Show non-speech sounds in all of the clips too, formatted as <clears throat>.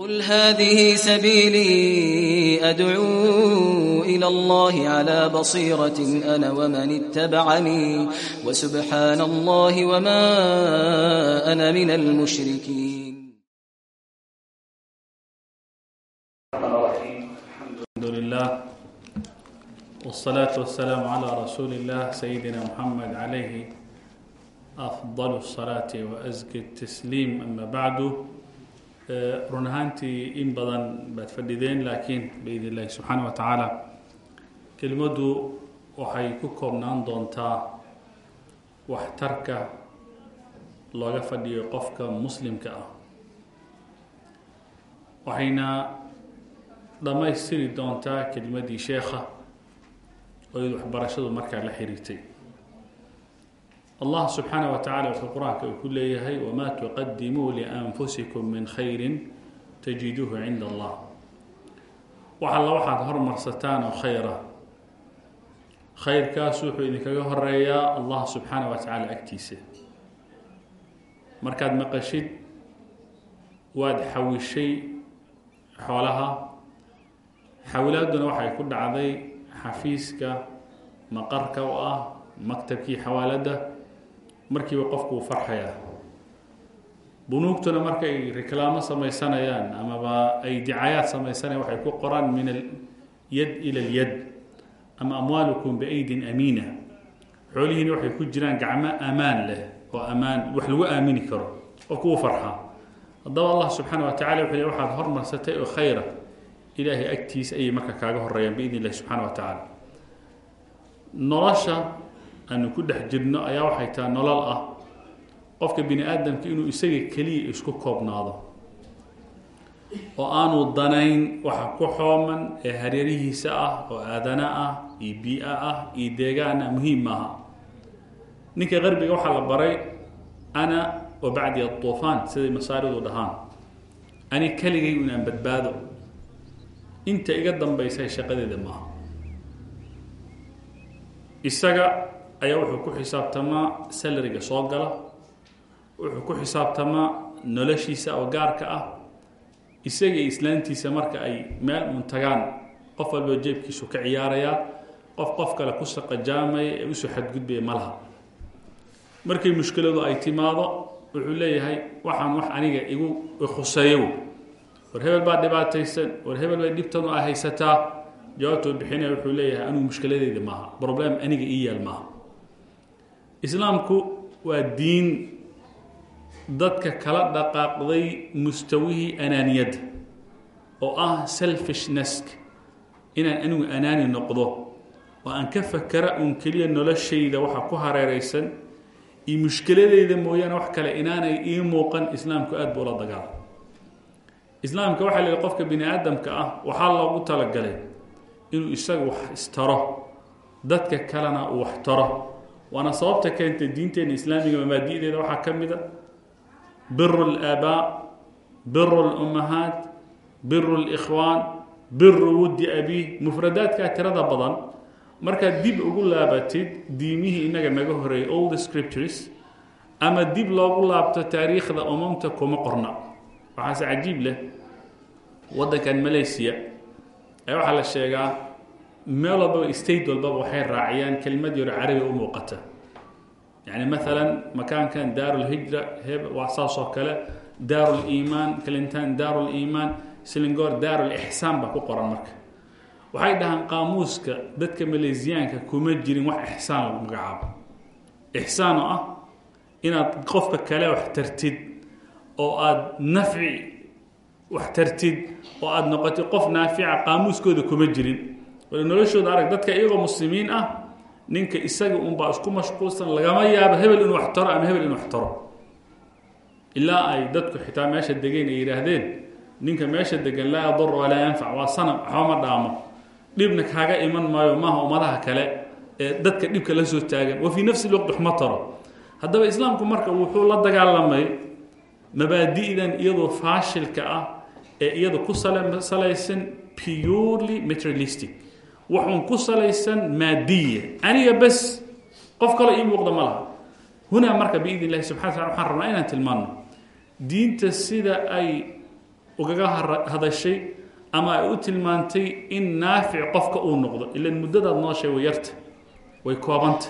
قل هذه سبيلي أدعو إلى الله على بصيرة أنا ومن اتبعني وسبحان الله وما أنا من المشركين الحمد لله والصلاة والسلام على رسول الله سيدنا محمد عليه أفضل الصلاة وأزكى التسليم أما بعد run ahaantii in badan baad fadhideen laakiin biidn illahi subxaana wa tacaala kelimaddu waxay ku koobnaan doontaa waxtarka looga fadhiyo qofka muslimka ah waxayna dhammaystiri doontaa kelimadii sheekha oo waxbarashadu markaa la xiriirtay allah subxaanaه wa tacala wuxuu qur'aanka uu ku leeyahay wma tuqadimuu lianfusikum min khayri tajiduuhu cinda allah. Wax alla waxaad hormarsataan oo khayra. Khayrkaas wuxuu idinkaga horeeyaa allah subxaanaه wa tacaala agtiisa. Markaad maqashid waad xawishay xoolaha. Xawilaaduna waxay ku dhacday xafiiska maqarka u ah maktabkii xawaaladda markiiba qofku uu farxayaa bunuugtuna markay reklaamo samaysanayaan amaba ay dicayaad samaysanayaan waxay ku qoraan min alyad ila alyad ama amwaalukum biaydin amiina. Xoolihiina waxay ku jiraan gacmo amaan leh oo amaan wax lagu aamini karo oo kuwa farxa. Haddaba allah subxaana wa tacala wuxuu le waxaad hormarsatay oo khayra. Ilaahay agtiisa ayay marka kaaga horeeyaan biidn illahi subxana wa tacaala. Nolosha aanu ku dhex jirno ayaa waxay tahay nolol ah. Qofka bini aadamka inuu isaga keliya isku koobnaado. Oo aanu danayn waxa ku xooman ee hareerihiisa ah oo aadana ah iyo bii-a ah iyo deegaana muhiim maaha. Ninka qarbiga waxaa la baray ana wa bacdi aطufaan siday masaaridu dhahaan. Ani keligay inaan badbaado. Inta iga dambaysa shaqadeeda maaha. Isaga ayaa wuxuu ku xisaabtamaa salariga soo gala wuxuu ku xisaabtamaa noloshiisa oo gaarka ah isaga iyo islaantiisa marka ay meel uun tagaan qof walba jeebkiisu ka ciyaarayaa qof qof kale ku saqajaamaya ee u soo xadgudbaya ma laha. Markay mushkiladu ay timaado wuxuu leeyahay waxaan wax aniga igu khuseeyo war hebel baa dhibaataysan war hebel bay dhibtanu a haysataa jawaabtuu bixinaya wuxuu leeyahay anigu mushkiladeyda maaha problem aniga ii yaal maaha islaamku waa diin dadka kala dhaqaaqday mustawihii anaaniyadda oo ah selfishnesk inaan anigu anaani noqdo. Oo aan ka fakera uun keliya noloshayda waxa ku hareereysan iyo mushkiladeyda mooyaane wax kale inaanay ii muuqan islaamku aad buu la dagaala islaamka waxaa la yihi qofka bini aadamka ah waxaa loogu talagalay inuu isaga wax istaro dadka kalena uu wax taro waana sababta keentay diinteena islaamiga mabaadi'deeda waxaa ka mid a biru اlaabaa biru اlummahaat biru اlkhwaan biru wuddi abiih mufradaadkaa tirada badan markaad dib ugu laabatid diimihii inaga naga horeeyay all the scriptures ama dib loogu laabto taariikhda umamta kuma qorna waxaase cajiib leh waddankan malaysia ee waxaa la sheegaa meel walbaba state walbaba waxay raaciyaan kelimad yaro carabi u muuqata. Yani maalan makaankan daarulhijra heb waa saas oo kale daaruliimaan clinton daaruliimaan slingor daarulixsaan baa ku qoran marka. Waxay dhahaan qaamuuska dadka maleysiyaanka kuma jirin wax ixsaan lagu magacaabo. Ixsaan oo ah inaad qofka kale wax tartid oo aada nafci wax tartid oo aada noqotid qof naafica qaamuuskooda kuma jirin wala noloshooda arag dadka iyagoo muslimiin ah ninka isaga unbaa isku mashquulsan lagama yaabo hebel inuu wax taro ama hebel inuu wax taro. Ilaa ay dadku xitaa meesha degeen ay yidhaahdeen ninka meesha degan laa yadur walaa yanfac waa sanam waxba ma dhaamo. Dhibna kaaga iman maayo maaha ummadaha kale ee dadka dhibka la soo taagan. Wa fii nafsi lwaqt wax ma taro. Haddaba islaamku marka wuxuu la dagaalamay mabaadi'dan iyadoo faashilka ah ee iyada ku salaysan purely materialistic waxuun ku salaysan maadiya aniga bes qof kale ii muuqda ma laha. Hunaa marka biidn illahi subxana wataala waxaan rabnaa inaan tilmaano diinta sida ay ugaga hadashay ama ay u tilmaantay in naafic qofka uu noqdo ilan muddadaad nooshay way yarta way koobanta.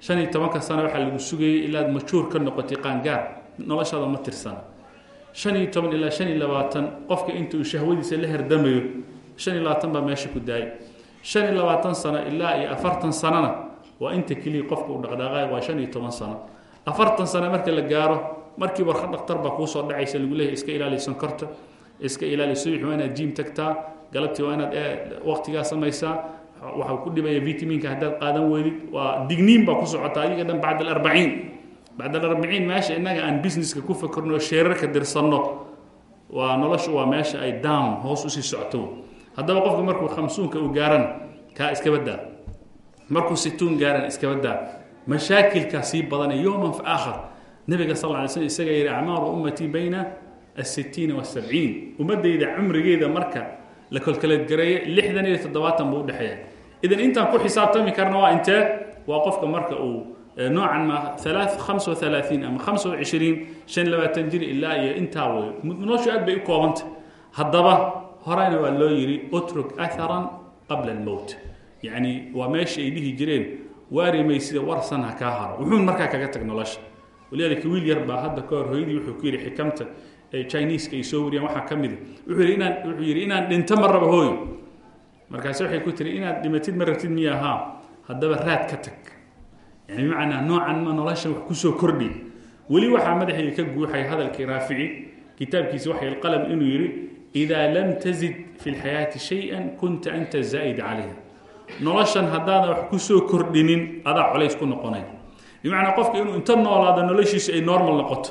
Shan iyo tobanka sano waxaa lagu sugayay ilaad majuur ka noqotay qaangaar noloshaada ma tirsana. Shan iyo toban ilaa shan iyo labaatan qofka inta uu shahwadiisa la herdamayo shan iyo labaatan sano ilaa iyo afartan sanona waa inta keliya qofka uu dhaqdhaqaay waa shan iyo toban sano. Afartan sano marka la gaaro markii warka dhaktar baa kuusoo dhacaysa lagu leeyahy iska ilaali sonkorta iska ilaali subax waa inaad jiim tagtaa galabtii waa inaad waqtigaa samaysaa waxaa ku dhibaya vitaminka haddaad qaadan weydid waa digniin baa ku socotaa adiga dhan bacd alarbaciin. Bacd alarbaciin meesha innaga aan businesska ku fakerno sheerarka dirsanno waa noloshu waa meesha ay down hoos u sii socoto haddaba qofka markuu khamsuunka uu gaarana kaa iska badaa markuu situun gaarana iska badaa mashaakilkaa sii badanaya yowman fa aakhar. Nabiga sal alay slm isagaa yihi acmaaru ummatii bayna asitiina wasabciin ummaddayda cumrigeeda marka la kolkaleedgareeye lixdan iyo toddobaatan buu udhexeeya idan intaan ku xisaabtami karna waa intee waa qofka marka uu noocan ma hamsa waalaaiin ama hamsa wacishriin shan labaatan jir ilaa iyo intaa wey noloshu aad bay u koobanta haddaba horeyna waa loo yidhi utruk aharan qabla almowt yacni waa meesha ay dhihi jireen waarimay sida warsan ha kaa haro. Wuxuun markaa kaga tag nolosha. Walidaalika wiil yar baa hadda ka hor hooyadii wuxuu ku yidhi xikamta ee chineeska ay soo wariyaan waxaa ka mida wuxuu yidhi inaan wuxuu yidhi inaan dhinto ma rabo hooyo. Markaase waxay ku tiri inaad dhimatid ma rabtid miya ahaa haddaba raad ka tag. Yani bimacnaa noocan ma nolosha wax ku soo kordhi. Weli waxaa madaxayga ka guuxay hadalkii raafici kitaabkiisa waxay qalam inuu yidhi idaa lam tazid fi lxayaati shay-an kunta anta zaa'id calayha noloshan haddaadan wax ku soo kordhinin adaa colays ku noqonay bimacnaa qofka inuu inta noolaado noloshiisu ay normal noqoto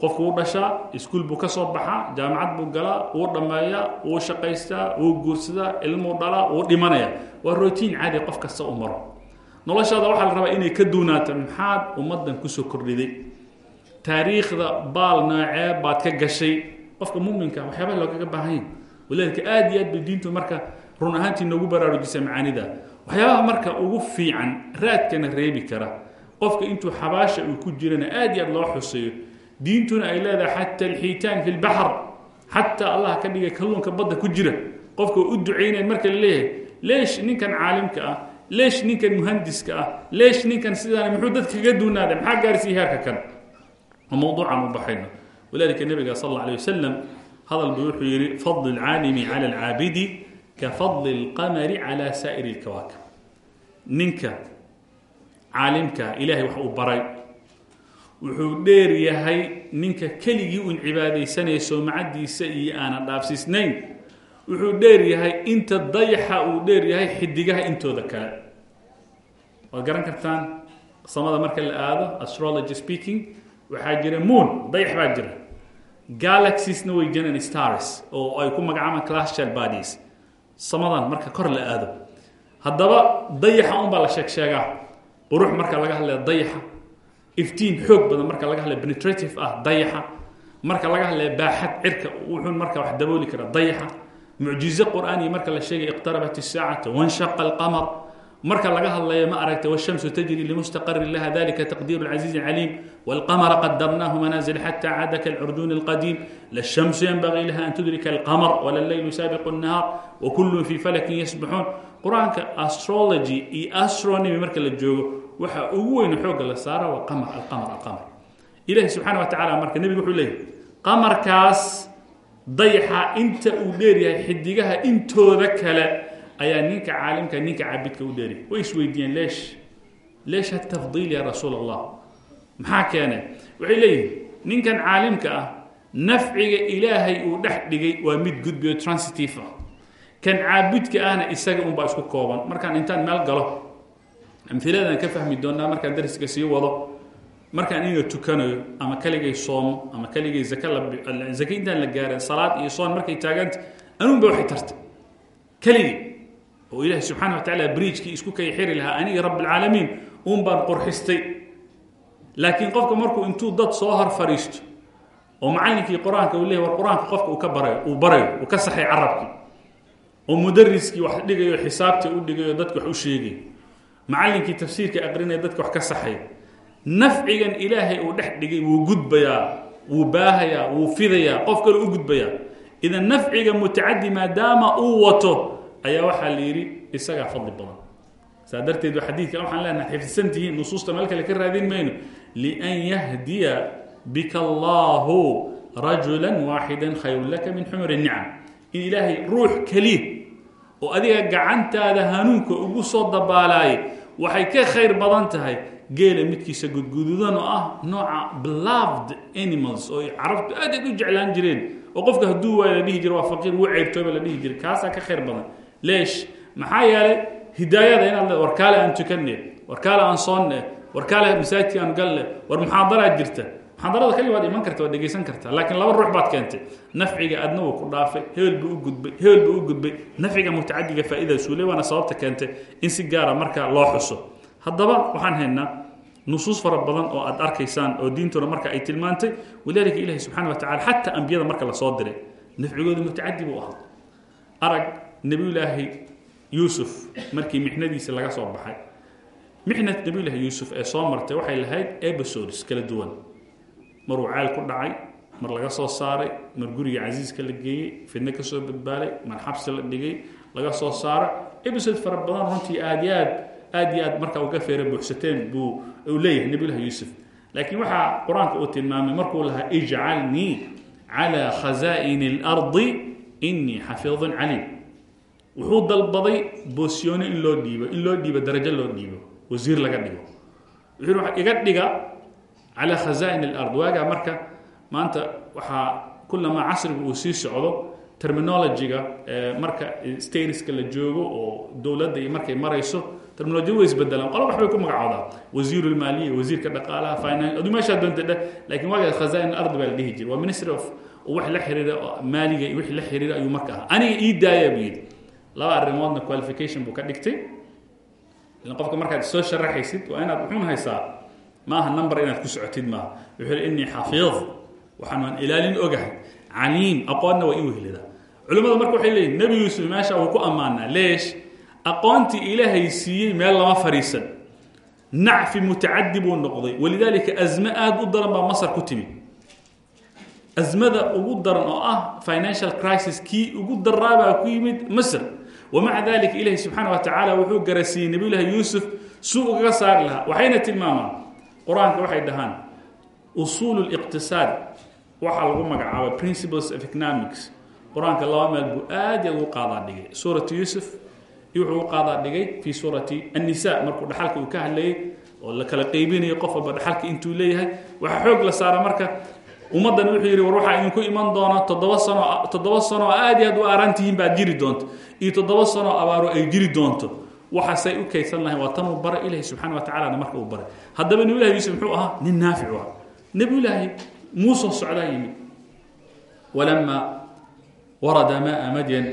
qofku wuu dhashaa iskuol buu ka soo baxaa jaamacad buu galaa wuu dhammeeyaa wuu shaqaystaa wuu guursadaa ilmuu dhalaa wuu dhimanaya waa rotiin caadi qof kasta u maro noloshaada waxaa la rabaa inay ka duunaato maxaad ummaddan ku soo kordhiday taariikhda baal noocee baad ka gashay qofka muminka waxyaabaa loogaga baahanya walidaalika aad iyo aad bay diintu marka run ahaantii noogu baraarujisa macaanida. Waxyaabaha marka ugu fiican raadkana reebi kara. Qofka intuu xabaasha uu ku jirana aad iyo aad loo xuseeyo. Diintuna ay leedahay xata alxiitaan fi lbaxr xataa allah ka dhigay kalluunka badda ku jira. Qofka u ducaynayn marka la leeyahay leesh ninkan caalimka ah leesh ninkan muhandiska ah leesh ninkan sidaan muxuu dadka kaga duunaaday maxaa gaarsiiya heerka kan? Oo u baxayno walidalika nabiga sal alla alay wasalam hadal buu wuxuu yidhi fadl alcaalimi cala alcaabidi ka fadli alqamari cala saa'iri alkawaakib. Ninka caalimka ilahay wax uu baray wuxuu dheer yahay ninka keligii uun cibaadaysanaya soomacadiisa iyo aanan dhaafsiisnayn wuxuu dheer yahay inta dayaxa uu dheer yahay xidigaha intooda kale. Waad garan kartaan samada marka la aado astrology speaking waxaa jira moon dayax baa jira galaxiesna way jiraan stars oo ay ku magacaabaan classical bodies. Samadan marka kor la aado. Haddaba dayaxa unbaa la sheeg sheegaa qurux marka laga hadlaya dayaxa. Iftiin xoog badan marka laga hadlaya penetrative ah dayaxa. Marka laga hadlaya baaxad cirka wuxuun marka wax dabooli kara dayaxa. Mucjize qur'aaniya marka la sheegay iqtarabat isaacata wanshaqa alqamar. Marka laga hadlayo ma aragtay washamsu tajri limustaqarin laha dalika taqdiiru lcaziizi alcaliim walqamara qadarnaahu manaazil xata caada kalcurduun alqadiim lashamsu yanbagii laha an tudrika alqamar wala leylu saabiqu nnahaar wakullun fii falakin yasbaxuun qur'aanka astrology iyo astronomy marka la joogo waxa ugu weyn xoogga la saara waa qamar alqamar alqamar ilahi subxaana wa tacala marka nebigu wuxuu leeyahy qamarkaas dayaxa inta uu dheeryahay xidigaha intooda kale ayaa ninka caalimka ninka caabidka u dheeryahay way isweydiiyeen leesh leesh hatafdiil ya rasuul allah maxaa keenay? Waxay leeyihiin ninkan caalimka ah nafciga ilaahay uu dhex dhigay waa mid gudbiyo transitive ah. Kan caabudka ahna isaga unbaa isku kooban. Markaan intaan meel galo amhiladan ka fahmi doonaa markaan dariska sii wado markaan inaga tukanayo ama kaligay soomo ama kaligay zake intaan la gaarin salaad iyo soon markay taaganta anuunba waxay tartay. Keligii oo ilaahay subxaana wa tacaala briijkii isku kay xiri lahaa aniga rabbilcaalamiin uun baan laakiin qofka markuu intuu dad soo hor fadhiisto oo macallinkii qur'aanka uu leeyay war qur'aanka qofka uu ka barayo uu barayo uu ka saxay carabkii oo mudariskii wax dhigayo xisaabtii u dhigayo dadka wax u sheegayo macallinkii tafsiirka aqrinaya dadka wax ka saxay nafcigan ilaahay uu dhex dhigay wuu gudbayaa wuu baahayaa wuu fidayaa qof kale u gudbayaa. Idan nafciga mutacadi maadaama uu wato ayaa waxaa la yidhi isagaa fadli badan. Saa darteed xadiidkan waxaan leenahay xifdisan tihiin nusuusta meel kale ka raadin mayno lian yahdiya bika allahu rajula waaxida khayru laka min xumuri nicam in ilaahay ruux keliya oo adiga gacantaada hanuunka ugu soo dabaalaayay waxay ka khayr badan tahay geela midkiisa gudgududan oo ah nooca beloved animals. oo carabtu aad aad u jeclaan jireen oo qofka hadduu waay la dhihi jira waa faqiir wuu ceebtooba la dhihi jiray kaasaa ka khayr badan leesh maxaa yeelay hidaayada inaad le war kaale aan tukanne war kaale aan soonne war kaale masaajidka aan galle war muxaadaraad jirta. Muxaadarada kali waad iman karta waad dhegaysan kartaa laakiin laba ruux baad keentay. Nafciga adna wuu ku dhaafay hebel buu u gudbay hebel buu u gudbay. Nafciga mutacadiga faa'iidasuule waana sababta keentay in si gaara marka loo xuso. Haddaba waxaan haynaa nusuus fara badan oo aad arkaysaan oo diintuna marka ay tilmaantay. Walidaalika ilahi subxana wa tacala xataa ambiyada marka la soo diray. Nafcigooda mutacadi buu ahaa. Arag nebiyulaahi yuusuf markii mixnadiisa laga soo baxay mixnad nebiyulaahi yuusuf ee soo martay waxay lahayd episodes kala duwan. Maruu ceel ku dhacay mar laga soo saaray mar guriga casiiska la geeyey fidno ka soo badbaalay mar xabsi la dhigay laga soo saaray episode fara badan runtii aad iyo aad aad iyo aad marka uga feera buuxsateen buu uu leeyahay nebiyullahi yuusuf. Laakiin waxaa qur'aanka uu tilmaamay markuu lahaa ijcalnii calaa khazaa'ini اlardi inii xafiidun caliim. Wuxuu dalbaday boosyoone in loo dhiibo in loo dhiibo darajo loo dhiibo wasiir laga dhigo. Wuxuu yihi iga dhiga calى khazaa'in اlard waagaa marka maanta waxaa kulamaa casriga uu sii socdo terminologiga marka stariska la joogo oo dowladda iyo markay marayso terminolojiya way isbedelaan qolo wax bay ku magacoodaa wasiiru lmaaliya wasiirka dhaqaalaha finance aduu meeshaa doonta dheh laakiin waagaa khazaa'in alard baa la dhihi jira waa ministry of wax la xiriira maaliga iyo wixii la xiriira ayuu marka ahaa. Aniga ii daaya buu yidhi. Laba arrimoodna qualification buu ka dhigtay qofka markaad soo sharaxaysid waa inaad wuxuun haysaa maaha number inaad ku socotid maaha wuxuu yhi innii xafiid waxaan waan ilaalin ogahay caliim aqoonna waa i wehlidaa culimmadu marka waxay leeyihiin nebi yuusuf meesha wuu ku ammaanaa leesh aqoontii ilaahay siiyey meel lama fadhiisan nacfi mutacadi buu noqday walidaalika asme aada u daran baa masar ku timid asmada ugu daran oo ah financial crisis kii ugu daraabaa ku yimid masr wamaca dalika ilaahi subxaana wa tacaala wuxuu garasiiyey nebiyullaahi yuusuf suu ugaga saari lahaa waxayna tilmaamaan qur'aanka waxay dhahaan usuul اliqtisaad waxaa lagu magacaabay principles of economics. Qur'aanka laba meel buu aad ugu qaadaa dhigay. Suuratu yuusuf iyo wuxuu u qaadaa dhigay fii suurati annisa markuu dhaxalka uu ka hadlayay oo la kala qeybinayo qof walba dhaxalka intuu leeyahay waxaa xoog la saara marka ummaddan wuxuu yidhi war waxaa idinku iman doona toddoba sano toddoba sano oo aad iyo aad u aaraan tihiin baad jiri doonto iyo toddoba sanoo abaaro ay jiri doonto. Waxaasay u kaydsan lahayn waa tanuu bara ilaahi subxana wa tacalana marka uu baray. Haddaba nebiyulahi yuusuf muxuu ahaa nin naaficu ah. Nebiyulaahi muusoo socdaa yimid. Walamaa warada maaa madyan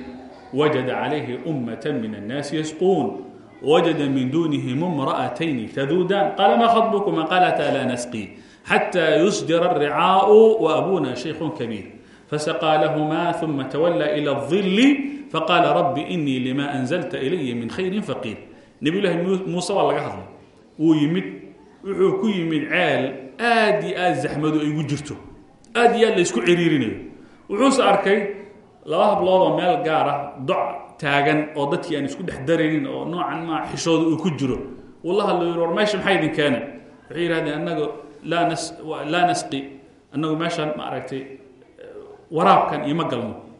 wajada calayhi ummata min annaasi yasquun wajada min duunihim imra'atayni taduudaan qaala maa khabukuma qaalataa laa nasqii xataa yusdira aricaau waabuna shaykhun kabiir. Fasaqaa lahumaa uma tawallaa ila اdilli faqaala rabbi inii limaa anzalta ilaya min khayrin faqiir. Nabiyulaahi muuse waa laga hadlay. Wuu yimid wuxuu ku yimid ceel aad iyo aad zaxmadu ay ugu jirto. Aad iyo aad la isku ciriirinayo. Wuxuuse arkay laba hablood oo meel gaar ah doc taagan oo dadkii aan isku dhex daraynin oo noocan maa xishooda uu ku jiro. Uu la hadlayo war meesha maxaa idin keenay waxay yidhahdeen annaga laa nas laa nasqi meeshaan ma eh, waraabkan ioma galno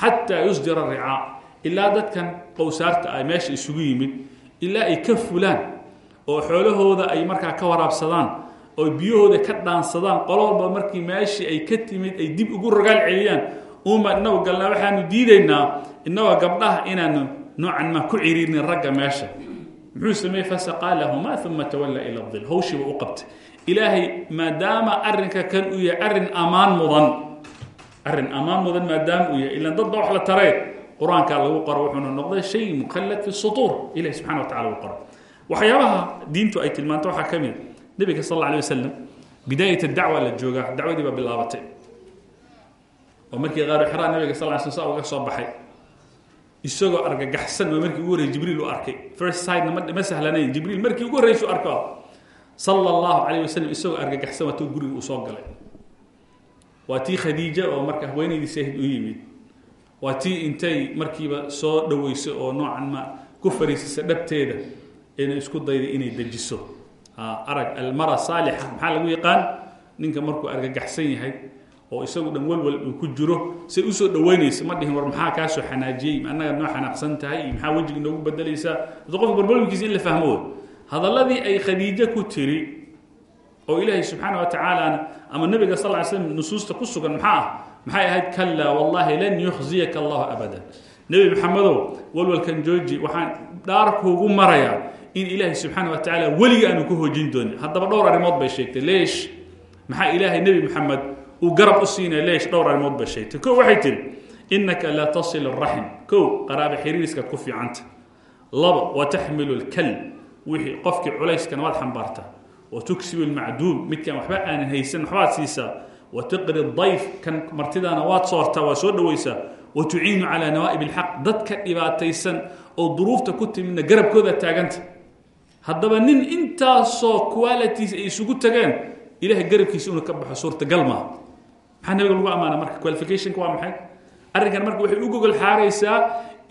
xataa yusdira ricaa ilaa dadkan qowsaarta ah meesha isugu yimid ilaa ay ka fulaan oo xoolahooda ay markaa ka waraabsadaan oo biyahooda ka dhaansadaan qolo walba markii meeshii ay ka timid ay dib ugu rogaal celiyaan uma inagu galnaa waxaanu diidaynaa inagoo gabdhaha inaanu noocan maa ku ciriirnin ragga meesha muxuu sameeyey fasaqaa lahuma uma tawalla ila dil hawshiiba u qabtay ilaahay maadaama arinka kan uu yahay arrin ammaan mudan arrin ammaan mudan maadaama uu yahay ilan dadba wax la taree qur'aankaa lagu qoro wuxuuna noqday shay mukhallad fi sutuur ilahi subxana wa tacala uu qoro. Waxyaabaha diintu ay tilmaanto waxaa ka mid nebiga sal alay wasalam bidaayat dacwa la joogaa dacwadii baa bilaabatay. Oo markii qaaru xiraa nabiga sal sl sa uga soo baxay. Isagoo argagaxsan waa markii ugu horreyay jibriil u arkay. First sidena ma sahlanayn jibriil markii ugu horreysu arko. Sala allahu calayh wasalam isagoo argagaxsan waatuu guriga uu soo galay waa tii khadiija oo marka haweenaydii saahid u yimid. Waa tii intay markiiba soo dhaweyso oo noocan ma ku fariisisa dhabteeda inay isku dayda inay dejiso. Arag almara saalixa maxaa lagu yaqaan? Ninka markuu argagaxsan yahay oo isagu dhan walwal uu ku jiro say u soo dhaweynaysa ma dhihin war maxaa kaasoo xanaajiyey annaga noo xanaaqsan tahay iyo maxaa wejiga noogu bedelaysaa qofka barbalmkiisa in la fahmo hadalladii ay khadiijo ku tiri oo ilaahay subxaana wa tacaalana ama nabiga sal ly slm nusuusta ku sugan maxaa ah? Maxay ahayd kallaa wallahi lan yukhziyaka allahu abadan. Nebi maxamedow walwalkan jooji waxaan dhaarkuugu marayaa in ilaahay subxaana wa tacaala weliga aanu ku hoojin doonin. Haddaba dhowr arrimood bay sheegtay. Leesh maxaa ilaahay nebi maxamed uu garab u siinaya leesh? Dhowr arrimood bay sheegtay. Ko waxay tihi innaka la tasil araxim kow qaraaba xiriiriskaad ku fiicanta. Laba wa taxmilu lkal wixii qofkii culayskana waad xambaartaa wa tuksibu lmacduum midkaan waxba aanan haysan waxbaad siisaa wa tiqri dayf kan martidaana waad soortaa waa soo dhawaysaa wa tuciinu calaa nawaa'ib alxaq dadka dhibaataysan oo duruufta ku timidna garabkooda taaganta haddaba nin intaasoo qualities ay isugu tageen ilahay garabkiisa inuu ka baxo suurtagal maaha maxaa nabiga lagu ammaana marka qualificationka waa maxay arrinkan marka waxay u gogol xaaraysaa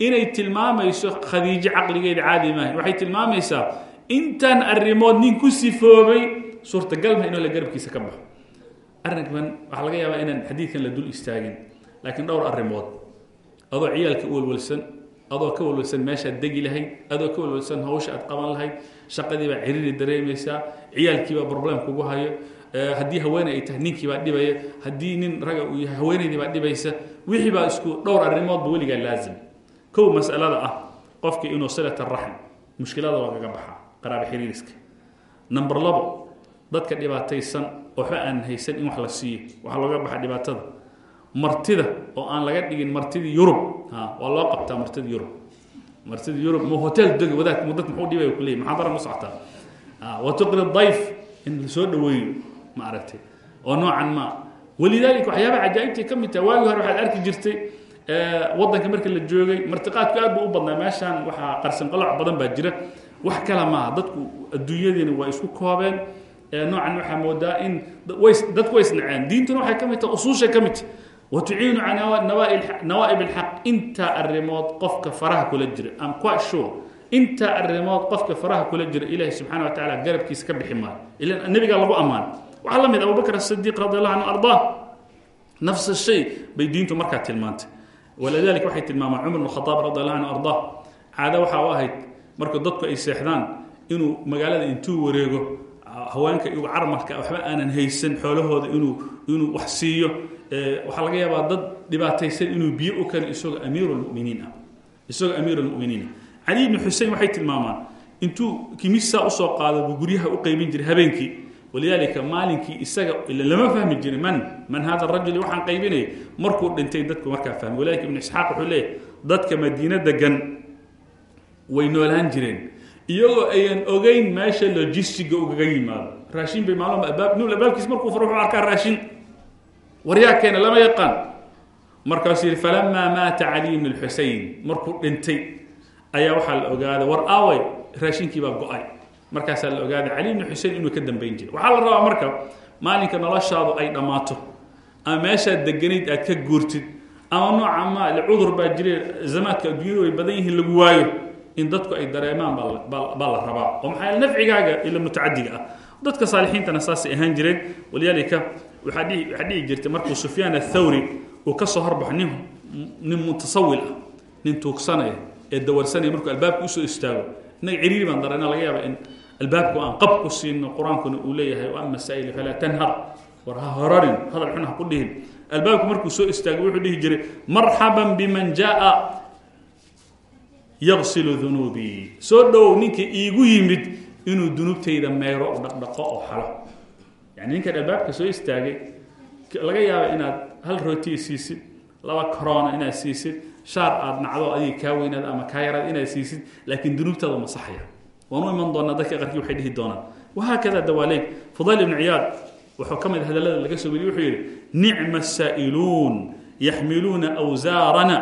inay tilmaamayso khadiijo caqligeeda caadi maaha waxay tilmaamaysaa intaan arrimood nin ku sifoobay suurtagal maha inuu la garabkiisa ka baxo. Arrinkan waxaa laga yaabaa inaan xadiidkan la dul istaagin laakiin dhowr arrimood. Adoo ciyaalka u walwalsan adoo ka walwalsan meeshaad degi lahayd adoo ka walwalsan hawsha aad qaban lahayd shaqadii baa ciriiri dareemaysaa ciyaalkiibaa problem kugu hayo haddii haweeney ay tahay ninkiibaa dhibaya haddii nin raga uu yahay haweenaydii baa dhibaysa wixii baa isku dhowr arrimoodba weligaa laazim. Kow masalada ah qofkii inuu silat araxm mushkilada lagaga baxaa qaraaba xiriiriska. Number labo dadka dhibaataysan waxba aan haysan in wax la siiyo. Waxaa looga baxa dhibaatada. Martida oo aan laga dhigin martidii yurub. Waa loo qabtaa martida yurub. Martida yurub ma hotel deg wadaad mudad muxuu dhibay kuleeyay maxaa daran u socotaa? Wa tuqri dayf in la soo dhaweeyo ma aragtay. Oo noocan ma. Walidaalika waxyaabaha cajaa'ibtay ka mid tahay. Waagii hore waxaad arki jirtay waddanka marka la joogay martiqaadku aad buu u badnaa. Meeshaan waxaa qarsan qoloc badan baa jira wax kale maaha. Dadku adduunyadiina waa isku koobeen. Noocan waxaa moodaa in dadku way isnaceen diintuna waxay ka mid tahay usuushay ka mid tahay. Watuciinu calaa nawaa'ib alxaq intaa arrimood qofka faraha kula jira. Am quite sure. Intaa arrimood qofka faraha kula jira ilaahay subxana wa tacala garabkiisa ka bixi maayo ila nebigaa lagu ammaano waxaa la mid abubakr asidiiq radi allahu canhu ardaa nafs shay bay diintu markaa tilmaantay. Walidalika waxay tilmaamaan cumar bn khadaab radi allahu canhu ardaa caado waxaa u ahayd marka dadku ay seexdaan inuu magaalada intuu wareego haweenka iyagu carmarka waxba aanan haysan xoolahooda inuu inuu wax siiyo waxaa laga yaabaa dad dhibaataysan inuu biyo u kano isagoo amiir lmuminiin ah. Isagoo amiir lmuminiin ah. Cali ibni xusein waxay tilmaamaan intuu kimisaa u soo qaado buu guryaha u qeybin jiray habeenkii. Walidaalika maalinkii isaga lama fahmi jirin man man hada rajul waxaan qaybinaya markuu dhintay dadku markaa fahmi. Walidalika ibnu isxaaq wuxuu leeyahy dadka madiino degan way noolaan jireen. Iyagoo ayan ogeyn meesha logistiga ugaga yimaado. Raashin bay maalma abaab nuul abaabkiis markuu faro wuxuu arkaa raashin. Waryaa keena lama yaqaan. Markaasuu yihi falamaa maata cali ibn lxusein markuu dhintay ayaa waxaa la ogaaday war aaway raashinkii baa go'ay. Markaasaa la ogaaday cali ibni xusein inuu ka dambayn jiray. Waxaa la rabaa marka maalinka noloshaadu ay dhammaato ama meeshaad deganayd aad ka guurtid ama nooca ma cudur baa jire zamaadka adduunyadu way badan yihiin lagu waayo in dadku ay dareemaan baa la rabaa. Oo maxaa nafcigaaga ila mutacadiga ah? Dadka saalixiintana saasay ahaan jireen walidaalika waxaa dhihi jirtay markuu sufyaan athawri uu ka soo horbaxo nin nin mutasawil ah nin tuugsanaya ee dawarsanaya markuu albaabka u soo istaago. Innaga ciriiri baan dareena laga yaaba in albaabku aan qab ku siino qur'aankuna uu leeyahay wa ama falaa tanhar. War ha horarin hadal xun ha ku dhihin. Albaabku markuu soo istaago wuxuu dhihi jiray marxaban biman jaa yaqsilu dunuubii. Soo dhowow ninka iigu yimid inuu dunuubtayda meyro oo dhaqdhaqo oo halo yani ninkan albaabka soo istaagay laga yaaba inaad hal rootiya siisid laba karoona inaad siisid shaar aad nacdo adig kaa weynaad ama kaa yaraad inaad siisid laakiin dunuubtaada masaxaya waanu iman doonaa dadka qarkii waxay dhihi doonaan. Wahaakada dawaaleeg fudayl ibnu ciyaad wuxuu ka mid ah hadallada laga soo wariyey wuxuu yidhi nicma asaa'iluun yaxmiluuna wsaarana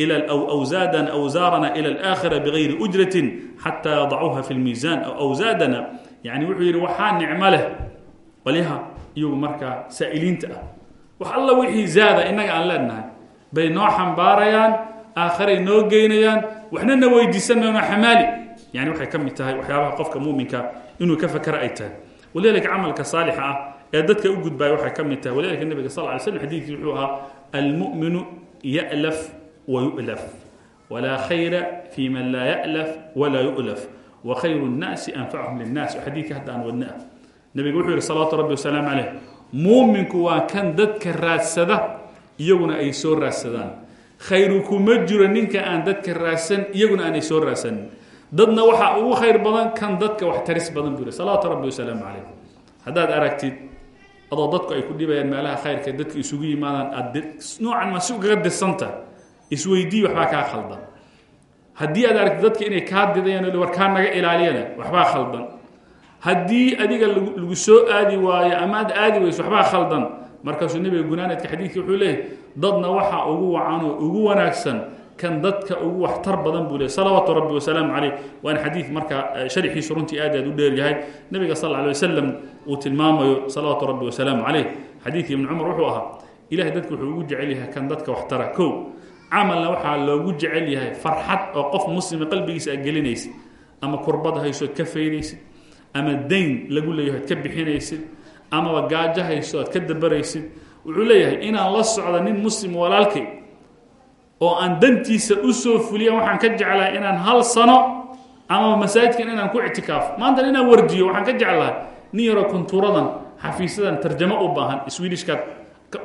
أو أوزادنا أوزارنا إلى الآخرة بغير أجرة حتى يضعوها في الميزان أو أوزادنا يعني وحي وحان نعمله وليها يوم مركا سائلين تأ wax alla wixii zaada innaga aan leenahay bay noo xambaarayaan aakharay noo geynayaan waxna na weydiisan mayno xamaali yani waxay ka mid tahay waxyaabaha qofka muuminka inuu ka fakera ay tahay walidalika camalka saalixa ah ee dadka u gudbaya waxay ka mid tahay walidalika nabiga sal ly slm xadiidkii wuxuu ahaa almu'minu ya'laf khayra fi man laa ya'laf walaa yu'laf wa khayru nnaasi anfachum linnaas oo xadiidka hadda aan wadna ah nabiga wuxuu yihi salawaatu rabbi wasalaamu caleyh muuminku waa kan dadka raadsada iyaguna ay soo raadsadaan khayru kuma jiro ninka aan dadka raadsan iyaguna aanay soo raadsanin dadna waxaa ugu khayr badan kan dadka wax taris badan buu yihi salawaatu rabbi wasalaamu calayh haddaad aragtid adoo dadku ay ku dhibayaan meelaha khayrka dadka isugu yimaadaan aad noocan ma si ugaga dirsanta isweydii waxbaa kaa khaldan. Haddii aad aragtid dadka inay kaa didayaan war kaa naga ilaaliyana waxbaa khaldan. Haddii adiga lagu soo aadi waayo ama aad aadi weyso waxbaa khaldan. Markaasuu nebiga gunaanadka xadiidkii wuxuu leeyahy dadna waxaa ugu wacanoo ugu wanaagsan kan dadka ugu waxtar badan buu leey salawaatu rabbi wasalaamu caleyh waana xadiid marka sharxiisu runtii aad aad u dheer yahay. Nabiga sal alay wasalam uu tilmaamayo salawaatu rabbi wasalaamu caleyh xadiidkii ibni cumar wuxuu ahaa ilahay dadka wuxuu ugu jecel yahay kan dadka waxtara. Kow camalna waxaa loogu jecel yahay farxad oo qof muslima qalbigiisa aad gelinaysid ama kurbad hayso ad ka faydaysid ama dayn lagu leeyahay ad ka bixinaysid amaba gaajo hayso aad ka dabaraysid wuxuu leeyahay inaan la socda nin muslim walaalkay oo aan dantiisa u soo fuliya waxaan ka jeclahay inaan hal sano amaba masaajidkan inaan ku ictikaafo. Maantan inaan wardiyo waxaan ka jeclahay nin yaroo kuntuuradan xafiisyadan tarjamo u baahan swedishkaad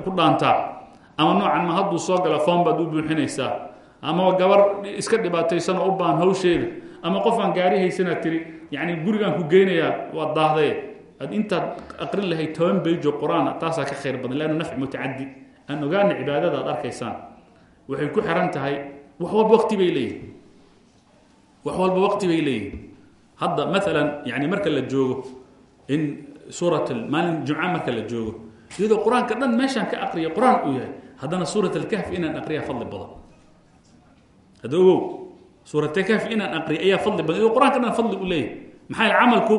ku dhaantaa ama noocan ma hadduu soo gala foon baad u buuxinaysaa? Amaba gabar iska dhibaataysanoo u baahan hawsheeda? Ama qof aan gaari haysanaad tiri yacni gurigaan ku geynayaa waa daahdaye ad intaad aqrin lahayd toban beyjo qur'aan ka khayr badan leannu nafci mutacadi aan ogaana cibaadada aad arkaysaan. Waxay ku xiran tahay wax walba waqti bay leeyihiin wax walba waqti bay leeyihiin hadda maalan yani marka la joogo in suurat maalin jumca marka la joogo iyadoo qur'aanka dhan meeshaan ka aqriya qur'aan uu yahay haddana suurat alkahfi inaan aqriya fadli badan. Hadda ogow suurat alkahfi inaan aqriya ayaa fadli badan. Iyadoo qur'aanka dhan fadli u leeyahay maxaa camalku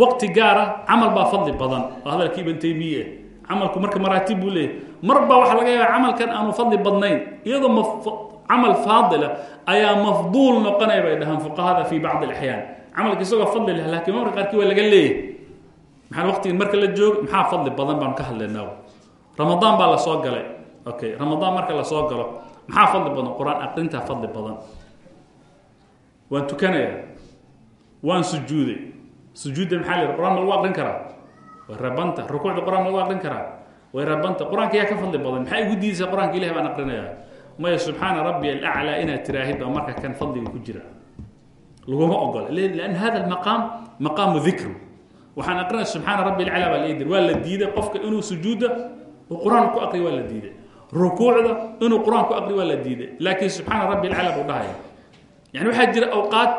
waqti gaara camal baa fadli badan. Oo hadalkii ibn taymiye camalku marka maraatib buu leeyahy mar baa laga yaaba camalkan aanu fadli badnayn. Iyadoo camal faadila ayaa mafduul noqonaya bay dhahaan fuqahada fi bacdi alaxyaan camalka isagoo fadli leh lakiin marka qaarkii waa laga leeyahy maxaa waqtigan marka la joogo maxaa fadli badan baan ka hadlaynaa. Ramadaan baa la soo galay okay ramadaan marka la soo galo maxaa fadli badan? Qur'aan aqrintaa fadli badan. Waan tukanayaa waan sujuuday. Sujuudda maxaa la qur'aan ma lagu aqrin karaa? Way rabanta rukuucda qur'aan ma lagu aqrin karaa? Way rabanta qur'aanka yaa ka fadli badan. Maxay igu diidaysaa qur'aanka ilahi baan aqrinayaa maya subxaana rabbi alaclaa inaad tiraahid baa marka kan fadliga ku jira. Laguma ogola. Lan hada maqaam maqaamu dikru. Waxaan aqrinaya subxaana rabbi alclaa baa ladir waa la diiday qofka inuu sujuudda uu qur'aan ku aqriyo waa la diiday rukuucda inuu qur'aan ku aqriyo waa la diiday. Laakiin subxaana rabbi alclaa buu dhahaya yani waxaa jira awqaad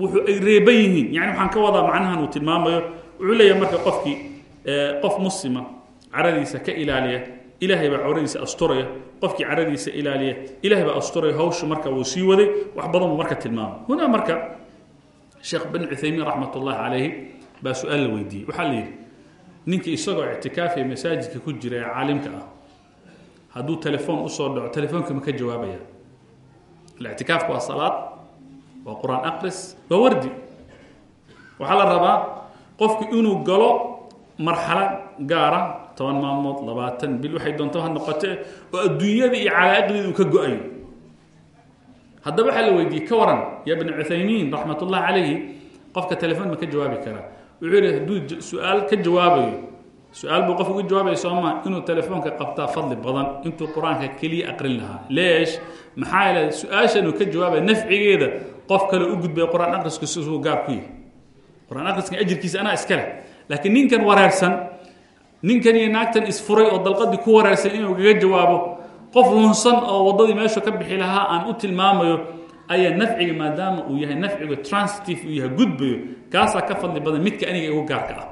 wuxuu ay reeban yihiin. Yani waxaan ka wadaa macnahan uu tilmaamayo. Wuxuu leeyahay marka qofkii qof muslima caradiisa ka ilaaliya ilaahay baa cawradiisa asturaya. Qofkii caradiisa ilaaliya ilahay baa asturaya. Hawshu marka wuu sii waday wax badan buu marka tilmaamay. Hunaa marka sheekh bin cuthaymiin raxmat ullahi calayhi baa su'aal la weydiiyey. Waxaa la yidhi ninkii isagoo ictikaafiya masaajidka ku jira ee caalimka ah hadduu telefoon u soo dhaco telefoonka ma ka jawaabaya. Ictikaafku waa salaad waa qur'aan aqris waa wardi. Waxaa la rabaa qofku inuu galo marxalo gaara toban maalmood labaatan bil waxay doonto ha noqote oo adduunyada iyo calaa'iqdeeda uu ka go'ayo. Haddaba waxaa la weydiiyey ka waran ya bni cuthaymiin raxmat ullahi calayhi qofka telefoon ma ka jawaabi karaa wuxuu yihi hadduu su'aal ka jawaabayo su'aal buu qof uga jawaabaya sooma inuu telefoonka qabtaa fadli badan intuu qur'aanka keliya aqrin lahaa. Leesh maxaa yeele su'aashan uu ka jawaabaya nafcigeeda qof kale u gudbay qur'aan aqrisku siduu gaar ku yahay. Qur'aan aqriskan ajirkiisa anaa iska laakiin ninkan wareersan ninkan iyo naagtan isfuray oo dalqadii ku wareersan inuu kaga jawaabo qof lunsan oo waddadii meeshu ka bixi lahaa aan u tilmaamayo ayaa nafciga maadaama uu yahay nafciga transitive uu yahay gudbayo kaasaa ka fadli badan midka aniga igu gaarka ah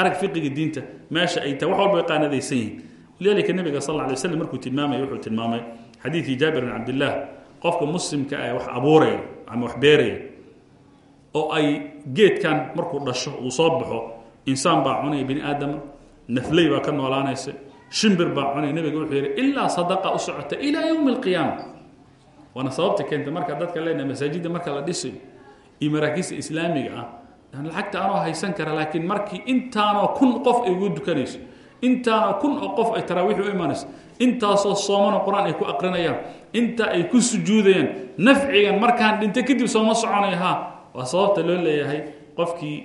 arag fiqiga diinta meesha ay tahay wax walba ay qaanadaysan yihiin. Nabiga sal alay slam markuu tilmaamaya wuxuu tilmaamay xadiidkii jaabir bin cabdillaah qofka muslimka ah wax abuuraya ama wax beeraya oo ay geedkan markuu dhasho uu soo baxo insaan baa cunaya bini aadama nafley baa ka noolaanaysa shimbir baa cunay nebiga wuxuu yidhi ilaa sadaqa u socota ilaa yowmi alqiyaama waana sababta keenta marka dadka leenahay masaajidda marka la dhisayo iyo maraakiista islaamiga ah lacagta anoo haysan kara laakiin markii intaanoo kun qof ay ugu dukanayso intaanoo kun oo qof ay taraawiix u imanayso intaasoo soomanoo qur'aan ay ku aqrinayaan inta ay ku sujuudayaan nafcigan markaan dhinto kadib sooma soconaya ha waa sababta loo leeyahay qofkii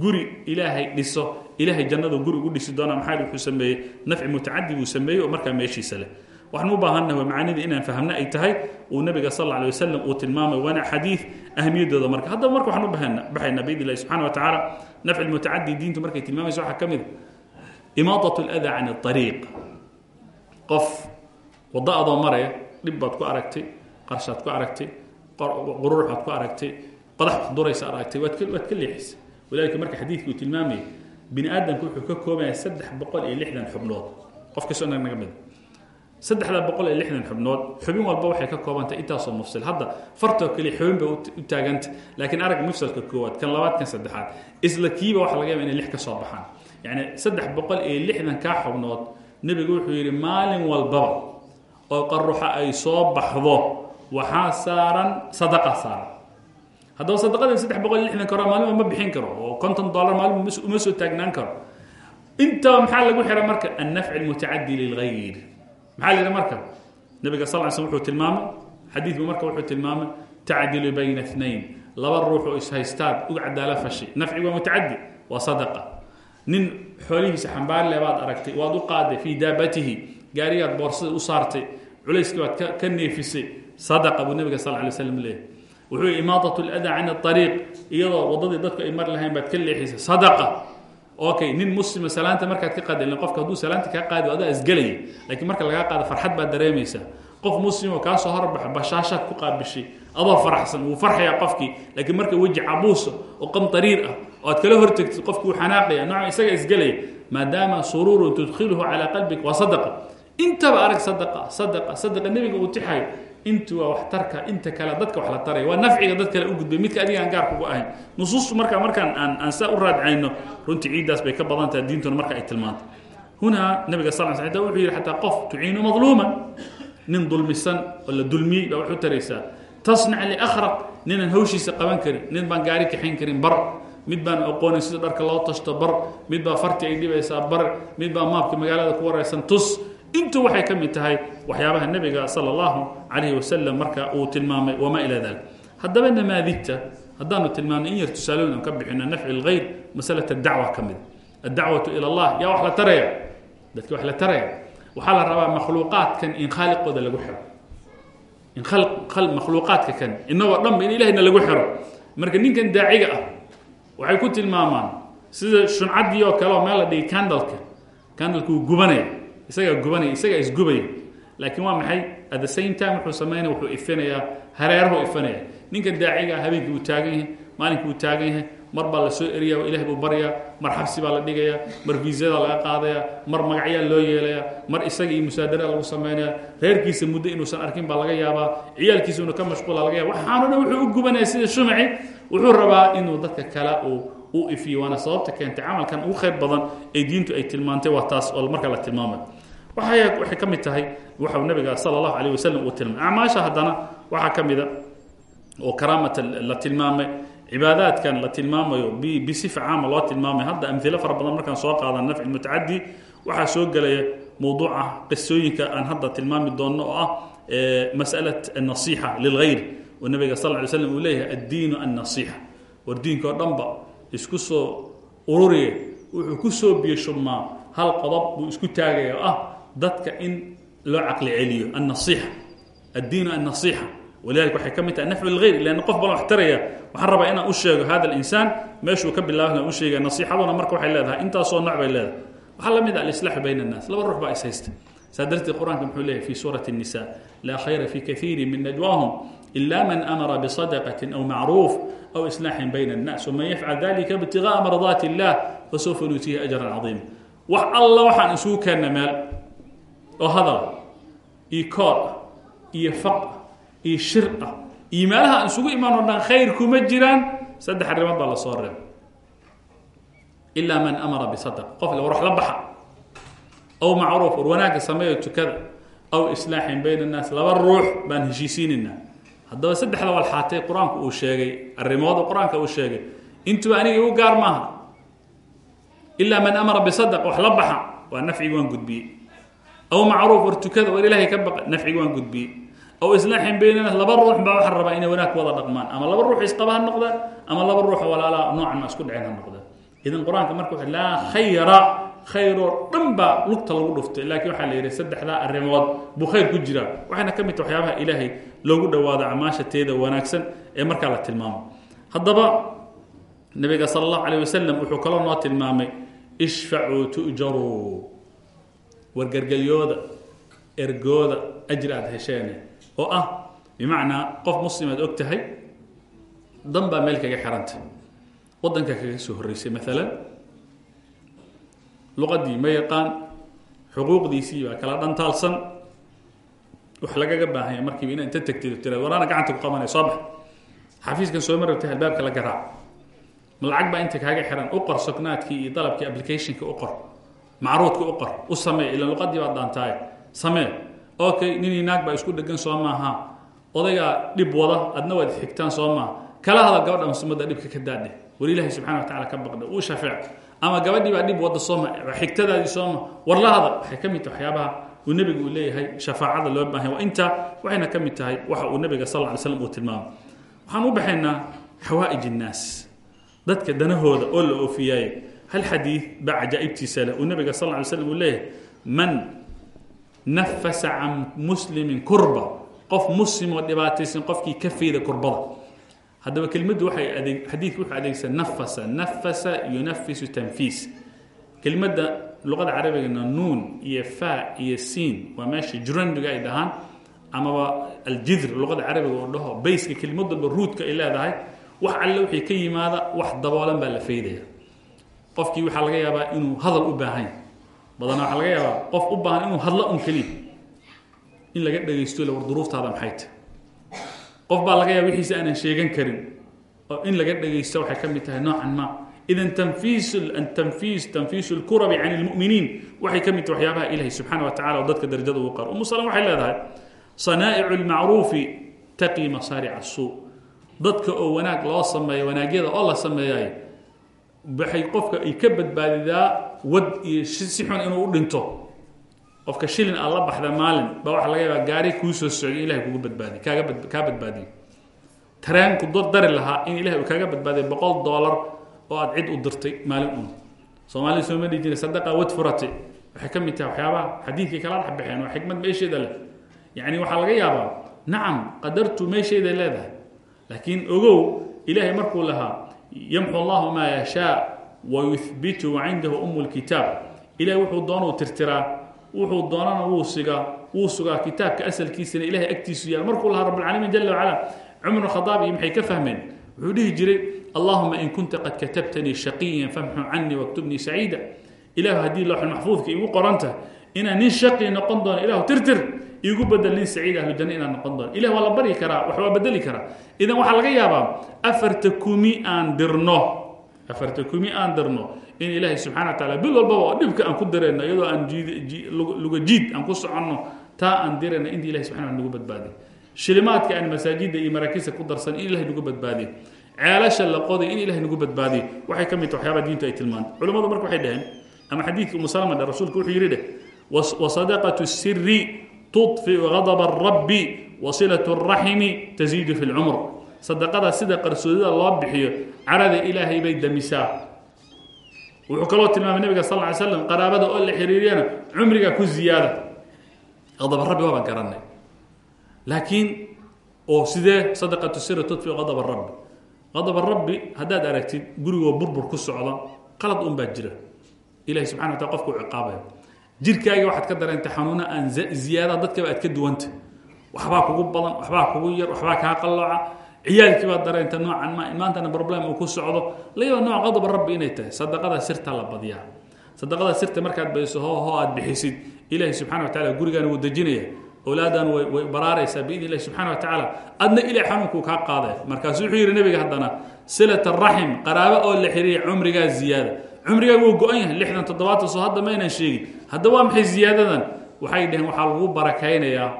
guri ilaahay dhiso ilaahay jannadu guri ugu dhisi doona maxaa wuxuu sameeyey? Nafci mutacadi buu sameeyey oo markaa meeshiisa leh waxaan u baahanna macaanida inaan fahmno ay tahay uu nabiga sal alay wasalam uu tilmaamay waana xadiid ahmiyaddooda marka. Haddaba marka waxaan u baxaynaa biidn illahi subxana wa tacaala nafci lmutacadi diintu markay tilmaamaysa waxaa ka mida ah imaadat ladaa can ariiq qof waddo adoo maraya dhib baad ku aragtay qarshaad ku aragtay qururuxaad ku aragtay qadax duraysa aragtay waad ka leexaysa. Walaalika marka xadiidkii uu tilmaamaya bini aadamku wuxuu ka koobaya saddex boqol iyo lixdan xubnood. Qof kastoo naga mida saddexda boqol iyo lixdan xubnood. Xubin walba waxay ka koobantahay intaasoo mufsil. Hadda fartoo keliya xubin bay u taaganta laakiin arag mufsalka koowaad kan labaad kan saddexaad. Isla kiiba waxa laga yaba inay lix ka soo baxaan. Yacni saddex boqol iyo lixdan kaa xubnood nebigu wuxuu yidhi maalin walbaba oo qaruxa ay soo baxdo waxaa saaran sadaqa saaran. Haddaba sadaqada saddex boqol iyo lixdan karo maalima ma bixin karo oo konton dollar maalima uma soo taagnaan karo. Intaba maxaa lagu xira marka? Annafci almutacadi lilgayr maxaa la yidhi marka nabiga sal ly slm wuxuu tilmaamay xadiidku marka wuxuu tilmaamay tacdilu bayna اثnayn laba ruux oo ishaystaad uga cadaala fashay nafci waa mutacadi waa sadaqa nin xoolihiisa xambaarle baad aragtay waad u qaaday fii daabatihi gaarigaad boorsada u saartay culayskii baad ka neefisay sadaqa buu nabiga sal lay slam leeyahy wuxuu yihi imaadat اlada can اطariiq iyadoo waddadii dadku ay mari lahayn baad ka leexisay sadaqa okay nin muslima salaanta markaad ka qaadi qofka hadduu salaanta kaa qaadi adaa isgelaya laakiin marka lagaa qaado farxad baad dareemaysaa qof muslim oo kaasoo horbaxa bashaashaad ku qaabishay adoo faraxsan wuu farxayaa qofkii laakiin marka weji cabuusa oo qamtariir ah oo aad kala hortegtid qofki wuu xanaaqaya nooca isaga isgelaya maadaama suruurun tudkhiluhu calaa qalbik waa sadaqa. Intaba arag sadaqa sadaqa sadaqa nebiga uu tixayo intu waa waxtarka inta kale dadka wax la taraya waa nafciga dad kale u gudbay. Midka adiga aan gaar kugu ahayn. Nusuustu marka markaan aan aan saa u raadcayno runtii ciiddaas bay ka badan tahay diintuna marka ay tilmaanto hunaa nabiga sal sl ta wuxuu yidhi xataa qof tuciinu madluuman. Nin dulmisan oo la dulmiyey baa wax u taraysaa tasnac liakhraq ninaan hawshiisa qaban karin nin baan gaari kaxayn karin bar. Mid baan aqoonin sida dharka loo tashto bar. Mid baa farti ay dhibaysaa bar. Mid baa maabka magaalada ku waraysan tus intu waxay ka mid tahay waxyaabaha nebiga sala allahu calayhi wasalam marka uu tilmaamay wamaa ilaa dalik haddaba namaadigta haddaanu tilmaamnay in yar tusaalooyin aan ka bixino nafci lgayr masalata dacwa ka mid. Addacwatu ila allah yaa wax la taraya? Dadki wax la taraya. Waxaa la rabaa makhluuqaadkan in khaaliqooda lagu xiro. In makhluuqaadka kan inagoo dhanba in ilahayna lagu xiro. Marka ninkan daaciga ah waxay ku tilmaamaan sida shuncadii oo kale oo meel la dhigay candalka candalka wuu gubanaya isagaa gubanaya isagaa isgubaya laakiin waa maxay? At the same time wuxuu samaynaya wuxuu ifinayaa hareerahu ifinaya ninkan daaciga ah habeenkii uu taagan yahay maalinkii uu taagan yahay mar baa la soo eriya ilahay buu baryaa mar xabsi baa la dhigaya mar viisada laga qaadaya mar magacyaa loo yeelaya mar isaga iyo musaadara lagu samaynaya reerkiisa muddo inuusan arkin baa laga yaabaa ciyaalkiisa inu ka mashquula laga yaaba waxaano dhan wuxuu u gubanaya sida shumaci. Wuxuu rabaa inuu dadka kale uu u ifiyo waana sababta keentay camalkan ugu khayr badan ee diintu ay tilmaantay waa taas oo marka la tilmaamay waxay waxay ka tahay waxau nabiga sala allahu calayh wasalam uu tilmaamay. Acmaasha haddana waxaa ka oo karaamata la tilmaamay cibaadaadkan la tilmaamayo bisifa caama loo tilmaamayo hadda amhilo fara badan markaan soo qaadan nafci mutacadi waxaa soo gelaya mowduuca qisooyinka aan hadda tilmaami doonno oo ah mas'alat annasiixa lilgayr oo nabiga sal ly slam uu leeyahay addiinu annasiixa. War diinka dhanba isku soo ururiya wuxuu ku soo biyashubmaa hal qodob buu isku taagaya ah dadka in loo caqli celiyo annasiixa addiinu annasiixa walidalika waxay ka mid tahay nafcu lgayr lanna qof balan wax taraya waxaan rabaa inaan u sheego hada alinsaan meeshuu ka bilaabana u sheegaya nasiixaduna marka waxay leedahay intaasoo nooc bay leedahay waxaa la mid ah alislaaxu bayna annaas laba ruux baa is haysta saa darteed qur-aanka muxuu leeyahy fi suurati الnisa laa khayra fi kaiiri min najwaahum ila man amara bisadaqati aw macruuf aw islaaxin bayna الnas wman yafcal dalika ibtigaءa mardaati اllah fasawfa nuutiihi ajran cadiima wax alla waxaan isugu keenna meel oo hadal iyo koor ah iyo faq ah iyo shir ah iyo meelaha aan isugu imaan o dhan khayr kuma jiraan. Saddex arrimood baa la soo reebay. Ilaa man amara bisadaqa qof le war wax la baxa. Aw macruuf war wanaagga sameeyo tukada. Aw islaaxin bayna annaas laba ruux baan heshiisiinaynaa haddaba saddexda walxaatay qur'aanku uu sheegay. Arrimooda qur'aanka uu sheegay. Intuba aniga igu gaar maaha. Ilaa man amara bisadaq wax la baxa. Waa nafcigi waan gudbiyey aw macruuf war tukada war ilaahay ka baqa nafcigi waan gudbiyey aw islaaxin baynanas laba ruux baa waxaan rabaa inay wanaag wada dhaqmaan ama laba ruux isqaba ha noqdaan ama laba ruux walaalaa noocan ma isku dhaceen ha noqdaan idan qur'aanka marka wuxuu laa khayra khayroo dhan baa lugta lagu dhuftay laakiin waxaa la yidhi saddexdaa arrimood buu khayr ku jiraa waxayna ka mid tahay waxyaabaha ilaahay loogu dhowaado camaasha teeda wanaagsan ee markaa la tilmaamo haddaba nabiga sala allahu calayh wasalam wuxuu kaloo noo tilmaamay ishfacuu tu'jaruu wargargalyooda ergooda ajri aada hesheene oo ah bimacnaa qof muslimaad og tahay dan baa meel kaga xirantay waddanka kaga soo horreysay maalan luqadii ma yaqaan xuquuqdiisii baa kala dhantaalsan. Wax lagaga baahanya markiiba ina inta tagtid tiraad waraana gacanta ku qabanaya soo bax xafiiskan sooma rabtay albaabka la garaac ma lacag baa inta kaaga xiran u qor sognaadkii iyo dalabkii applicationka u qor macruudka u qor u samee ila luqadii baad dhaantaaye samee okay ninii naag baa isku dhegan soo maaha. Odaygaa dhib wada adna waad xigtaan soo maaha. Kala hadal gabadha muslimadda dhibka ka daadhe. War ilaahay subxana wa tacala ka baqda uu shafeec. Ama gabadhii baa dhib wadda sooma xigtadaadii sooma war la hadal waxay ka mid tahay waxyaabaha uu nebigu uu leeyahay shafaacada loo baahanya waa intaa waxayna ka mid tahay waxa uu nebiga sal lla slam uu tilmaamay. Waxaan u baxaynaa xawaa'ij innaas dadka danahooda oo la oofiyaaye hal xadiid baa cajaa'ibtiisa leh uu nebiga sal ly slam uu leeyahay man nafasa can muslimin kurba. Qof muslimoo dhibaataysan qofkii ka fayda kurbada. Haddaba kelmaddu waxay xadiidku wuxuu adeegsan nafasa nafasa yunafisu tanfiis. Kelmadda luqada carabigana nuun iyo fa iyo siin waa meesha jurandiga ay dhahaan amaba aljidr luqada carabiga oo dhaho bayska kelmad walba ruudka ay leedahay wax alle wixii ka yimaada wax daboolan baa la faydaya qofkii waxaa laga yaabaa inuu hadal u baahan yahy badanaa waxaa laga yaabaa qof u baahan inuu hadlo un keliya in laga dhagaysto la war duruuftaada maxay tahy qof baa laga yaaba wixiisa aanan sheegan karin. Oo in laga dhagaysto waxay ka mid tahay noocan ma. Idan tanfiis tanfiis tanfiisu lkurabi can lmuminiin waxay ka mid tahay waxyaabaha ilahi subxaana wa tacala oo dadka darajada ugu qaro umu waxay leedahay sanaa'icu lmacruufi taqii masaaric asuu dadka oo wanaag loo sameeyo wanaagyada oo la sameeyaay waxay qofka ay ka badbaadidaa wad iyo si xun inuu u dhinto. Qofka shilin aad la baxda maalin baa waxaa laga yaabaa gaari kuu soo socday in ilahay kugu badbaadiy kaaga bad kaa badbaadiyo tareenku dor dari lahaa in ilahay uu kaaga badbaadiyo boqol dollar oo aad cid u dirtay maalin un. Soomaalida sooma dhihi jira sadaqa wad furate waxay ka mid tahay waxyaabaha xadiidkii kala dhex baxeen waa xikmad meesheeda leh. Yacni waxaa laga yaabaa nacam qadartu meesheeday leedahay. Laakiin ogow ilaahay markuu lahaa yamxu allahu maa yashaa wa yuhbitu wa cindahu umu lkitaab ilahay wuxuu doonuu tirtiraa wuxuu doonana wuu sigaa wuu sugaa kitaabka asalkiisana ilahay agtiisu yaal. Markuu lahaa rabbilcaalamiin jala wacala cumar khadaab iyo maxay ka fahmeen? Wuxuu dhihi jiray allahuma in kunta qad katabtanii shaqiyan famxu canii waktubnii saciida. Ilahu haddii looxul maxfuudka igu qoranta inaan nin shaqi noqon doono ilahu tirtir igu bedel nin saciid inaan noqon doono. Ilah waa la baryi karaa wax bedeli karaa. Idan waxaa laga yaabaa afarta kumi aan dirno afarta kumi aan dirno in ilaahay subxana wa taala bil walbaba dhibka aan ku dirayno iyadoo aan luga jiid aan ku soconno taa aan dirayno inta ilahay subxana nagu badbaadiy shilimaadka aan masaajidda iyo maraakiista ku darsan in ilahay nagu badbaadiyo ceelasha la qoday in ilahay nagu badbaadiyo waxay ka mid tahay waxyaaba diintu ay tilmaantay. Culimmadu marka waxay dhaheen ama xadiidka umu salama dhe rasuulku wuxuu yidhi dheh wasadaqatu siri tudfiu gadaba rabbi wasilatu raximi taziidu fi lcumr sadaqada sida qarsoodida loo bixiyo carada ilaahay bay damisaa. Wuxuu kaloo tilmaamay nabiga sal ly slam qaraabada oo la xiriiriyana cumriga ku ziyaada. Adaba rabbi waabaan garanay. Laakiin oo sidee sadaqatu siri tudfiu adaba rabbi adaba rabbi haddaad aragtid gurigoo burbur ku socda qalad un baa jira. Ilahi subxana wa taala qofka u ciqaabaya jirkaaga waxaad ka dareentay xanuuna aan ziyaada dadkaba aad ka duwanta. Waxbaa kugu badan waxbaa kugu yar waxbaa kaa qallooca. Ciyaalkii baad dareenta noocan ma maantana problem uu ku socdo. Layaba nooc qadaba rabbi inay tahay sadaqada sirta la badiyaa. Sadaqada sirta markaad badiso hoo hoo aad bixisid. Ilaahi subxana wa tacala gurigaana wuu dejinaya. Owlaadan way baraaraysaa biidn illahi subxana wa tacaala adna ilahi xanuunkuu kaa qaadaya markaasu wuxuu yidhi nabiga haddana silat araxim qaraabo oo la xiriiya cumrigaa ziyaada cumrigaa wuu go-an yahay. lixdan toddobaatan soo hadda maynan sheegin. Hadda waa maxay ziyaadadan? Waxay dhaheen waxaa lagu barakaynayaa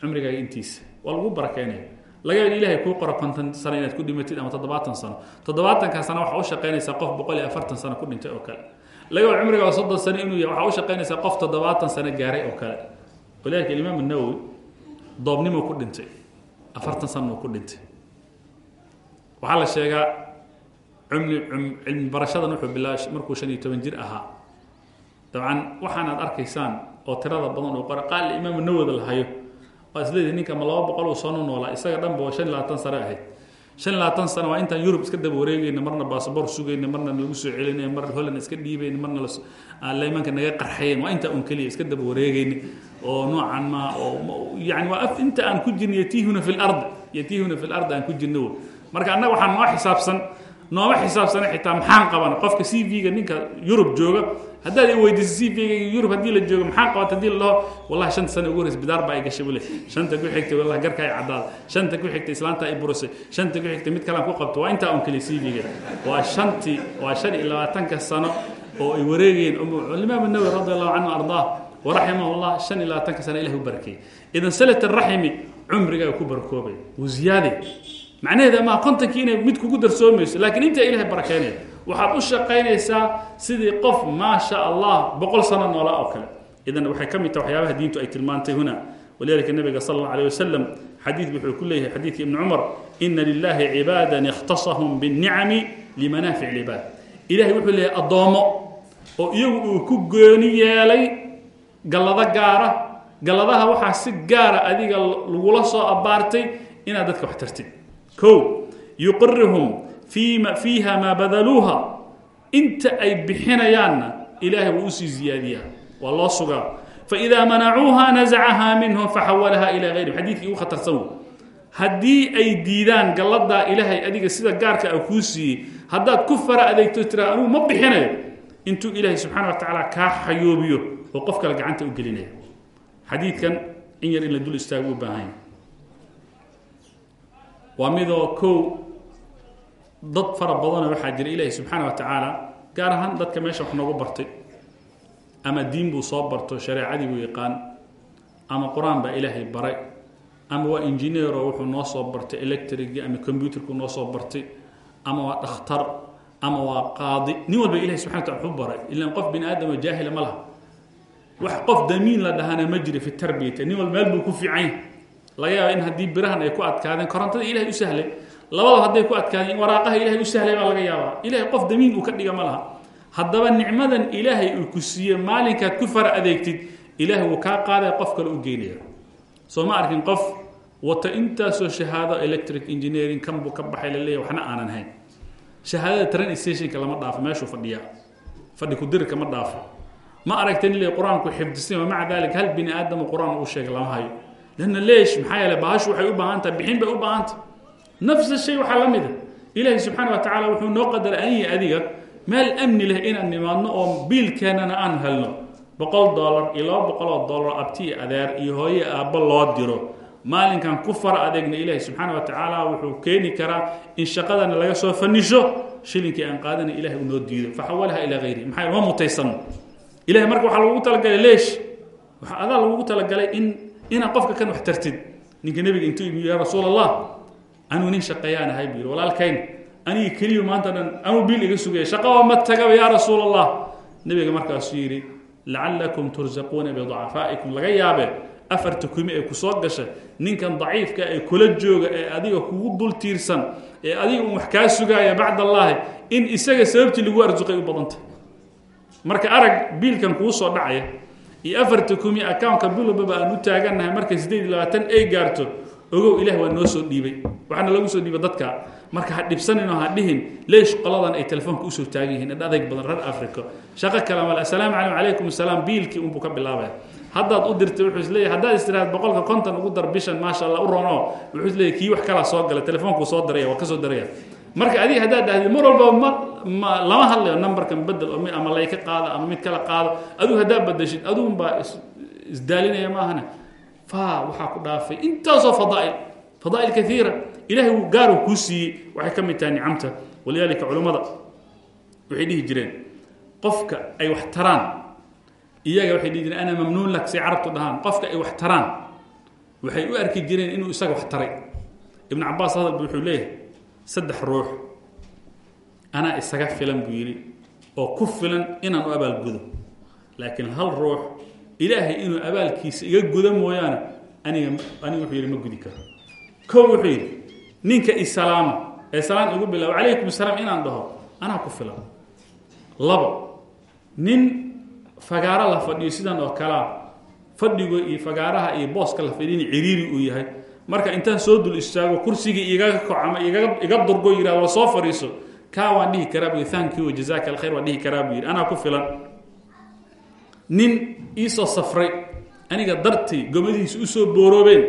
cumrigaaga intiisa. Waa lagu barakaynaya. Laga yaaba ilahay kuu qoro konton sano inaad ku dhimatid ama toddobaatan sano. Toddobaatanka sana waxaa u shaqaynaysaa qof boqol iyo afartan sano ku dhintay oo kale. Laga yaaba cumrigaa soddon sano inuu yahay waxaa u shaqaynaysaa qof toddobaatan sano gaaray oo kale. Walidalika imaam nawowi doobnimuu ku dhintay. Afartan sanuu ku dhintay. Waxaa la sheegaa cilmi barashadan wuxuu bilaabay markuu shan iyo toban jir ahaa. Dabcan waxaanaad arkaysaan oo tirada badan oo qora qaali imaamu nawada la hayo waa isleedahay ninka ma laba boqol uu soo noolaa isaga dhanba shan iyo labaatan sano ahayd. Shan iyo labaatan sano waa intaan yurub iska daba wareegayna marna baasabor sugayna marna nagu soo celinay marna holland iska dhiibayna marna laymanka naga qarxayen waa intaa un keliya iska daba wareegayna oo noocan ma oo yani waa af inta aan ku jirna yatihuna fi lard yatihuna fi lard aan ku jirna marka annaga waxaa noo xisaabsan nooma xisaabsana xitaa maxaan qabana? Qofka c v-ga ninka yurub jooga haddaad i weydiiso c v-ga yurub haddii la joogo maxaan qabata haddii la dhaho wallahi shanta sana ugu horeysa bidaar baa ay gashay bule shanta ku xigtay wallahi garka ay caddaada shanta ku xigtay islaanta ay burusay. Shanta ku xigtay mid kalaan ku qabto waa intaa un keliya c v-ga. Waa shantii waa shan iyo labaatanka sano oo ay wareegayeen. Imaam nawawi radi allahu canhu ardaah waraximah llah shan iyo labaatanka sano ilah u barakeeyey idan salat araximi cumrigaa ku barkoobay. Wuu ziyaaday macnaheeda maaha kontonkii inay mid kugu darsoomayso laakiin intaa ilahay barakeynaya waxaad u shaqaynaysaa sidii qof maa sha allah boqol sano noolaa oo kale idan waxay ka mid taha waxyaabaha diintu ay tilmaantay huna walidalika nabiga sal alla alيh wasalam xadiid wuxuu ku leeyahay xadiidka ibni cumar ina lilahi cibaadan ikhtasahum biاnicami limanaafic اlcibaad ilahay wuxuu leeyahay addoommo oo iyagu uu ku gooni yeelay gallado gaara galladaha waxaa si gaara adiga lagula soo abaartay inaad dadka wax tartid o yuqirihum fiiha maa badaluuha. Inta ay bixinayaanna ilaahay wuu u sii ziyaadiyaa. Waa loo sugaa. Faidaa manacuuha nazacahaa minhum faxawalaha ilaa hayrihim xadiidkii ugu khatarsan wey haddii ay diidaan galladaa ilaahay adiga sida gaarka a kuu siiyey haddaad ku fara adeegto tiraa anugu ma bixinayo. Intuu ilaahay subxana wa tacaala kaa xayoobiyo oo qof kale gacanta u gelinaya. Xadiidkan in waa midoo kow dad fara badanoo waxaa jira ilaahi subxaana wa tacaala gaar ahaan dadka meesha wax noogu bartay ama diin buu soo barto shareecadii buu yaqaan ama qur'aan ilaahay baray ama waa injineero wuxuu noo soo bartay electrigii ama combyuterku noo soo bartay ama waa dhakhtar ama waa qaadi. Nin walba ilahi subxana wa tala wuxuu baray ilaan qof bini aadamo jaahila ma wax qof damiin la dhahana ma jira fi tarbiyata nin walba meel buu ku fiican yahay laga yaaba in haddii birahan ay ku adkaadeen korontada ilahay u sahlay labadaba hadday ku adkaadeen in waraaqaha ilahay u sahlay baa laga yaabaa. Ilahay qof damiin uu ka dhiga ma laha. Haddaba nicmadan ilaahay uu ku siiye maalinkaad ku fara adeegtid ilaahay wuu kaa qaadaya qof kale u geynaya soo ma arkin qof wata intaasoo shahaado electric engineering kan buu ka baxay laleeyahy waxna aanan hayn. Shahaadada train stationka lama dhaafo meeshuu fadhiyaa. Fadhi kudirka ma dhaafo. Ma aragtan ile qur'aanku xifdisan maca dalika hal bini aadamo qur'aan uu sheega lama hayo lanna leesh maxaa yeele bahashu waxay u baahan tahay bixin bay u baahantah nafsa shay waxaa la mid a ilaahi subxaana wa tacala wuxuu noo qadaray aniyi adiga meel amni leh inaan nimaadno oo biilkeennana aan helno boqol dollar iyo laba boqol oo dollar abti iyo adeer iyo hooye aabbo loo diro maalinkan ku fara adeegna ilaahi subxaana wa tacaala wuxuu keeni karaa in shaqadana laga soo fanisho shilinkii aan qaadana ilahay uu noo diido faxawalaha ilaa hayri maxaa ma mutaysano ilahay marka waxaa lagugu talagalay leesh waxaa adaa lagugu inaad qofka kan wax tartid. Ninka nebiga intuu yimi ya rasuul allah anuu nin shaqeeyaan ahay buu yidhi. Walaalkayn anigi keliyu maanta dhan anuu biil iga sugaya shaqaba ma tagaba yaa rasuul allah nebiga markaasuu yidhi lacallakum tursaquuna biducafaa'ikum laga yaabe afarta kumi ee ku soo gasha ninkan daciifka ee kula jooga ee adiga kugu dul tiirsan ee adiga un wax kaa sugaaya bacd allaahi in isaga sababtii lagu arsuqay u badantay marka arag biilkan kuu soo dhacaya iyo afarta kumi accountka bilobaba aan u taagannahay markay siddeed iyo labaatan ay gaarto ogow ilah waa noo soo dhiibay. Waxaana lagu soo dhiibay dadka. Marka ha dhibsaninoo ha dhihin leesh qoladan ay telefoonka u soo taagan yihiin. In adayg badan reer africa shaqo kale male assalaamu calaykum calaykum assalaam biilkii unbuu ka bilaabaya haddaad u dirtay wuxuu isleeyahy haddaad istiraad boqolka konton ugu dar bishan maasha allah u rono wuxuu isleeyahy kii wax kalaa soo gala telefoonkuu soo daraya waa ka soo daraya marka adiga haddaad dhahdi mar walba ma ma lama hadlayo numberkan bedel oo ama layka qaado ama mid kala qaado. Adigu haddaad badashid adugunbaa isdaalinaya maahane. Fa waxaa ku dhaafay. Intaasoo fadaa'il fadaa'il kaiira ilahay uu gaar uu kuu siiyey. Waxay ka mid tahay nicamta walidaalika culummada waxay dhihi jireen qofka ay wax taraan. Iyaga waxay dhihi jireen ana mamnuun lak say carabtu dhahaan. Qofka ay wax taraan waxay u arki jireen inuu isaga wax taray. Ibnu cabaas hadal bu wuxuu leeyahay saddex ruux anaa isaga filan buu yidhi oo ku filan inaan u abaalgudo laakiin hal ruux ilaahay inuu abaalkiisa iga gudo mooyaane aniga aniga wuxuu yidhi ma gudi karo. Kow wuxuu yidhi ninka isalaama ee salaan igu bilaabo calaykum asalaam inaan dhaho anaa ku filan. Labo nin fagaaro la fadhiyo sidan oo kalea fadhigo iyo fagaaraha iyo booska la fadhiyana ciriiri uu yahay marka intaan soo dul istaago kursigii igaga koc ama iga durgo yihahdo soo fadhiiso. Kaa waan dhihi karaa buu thank you jazaaka alkhayr waan dhihi karaa buu yidhi. Anaa ku filan. Nin iisoo safray aniga dartii gomadihiisa u soo booroobeen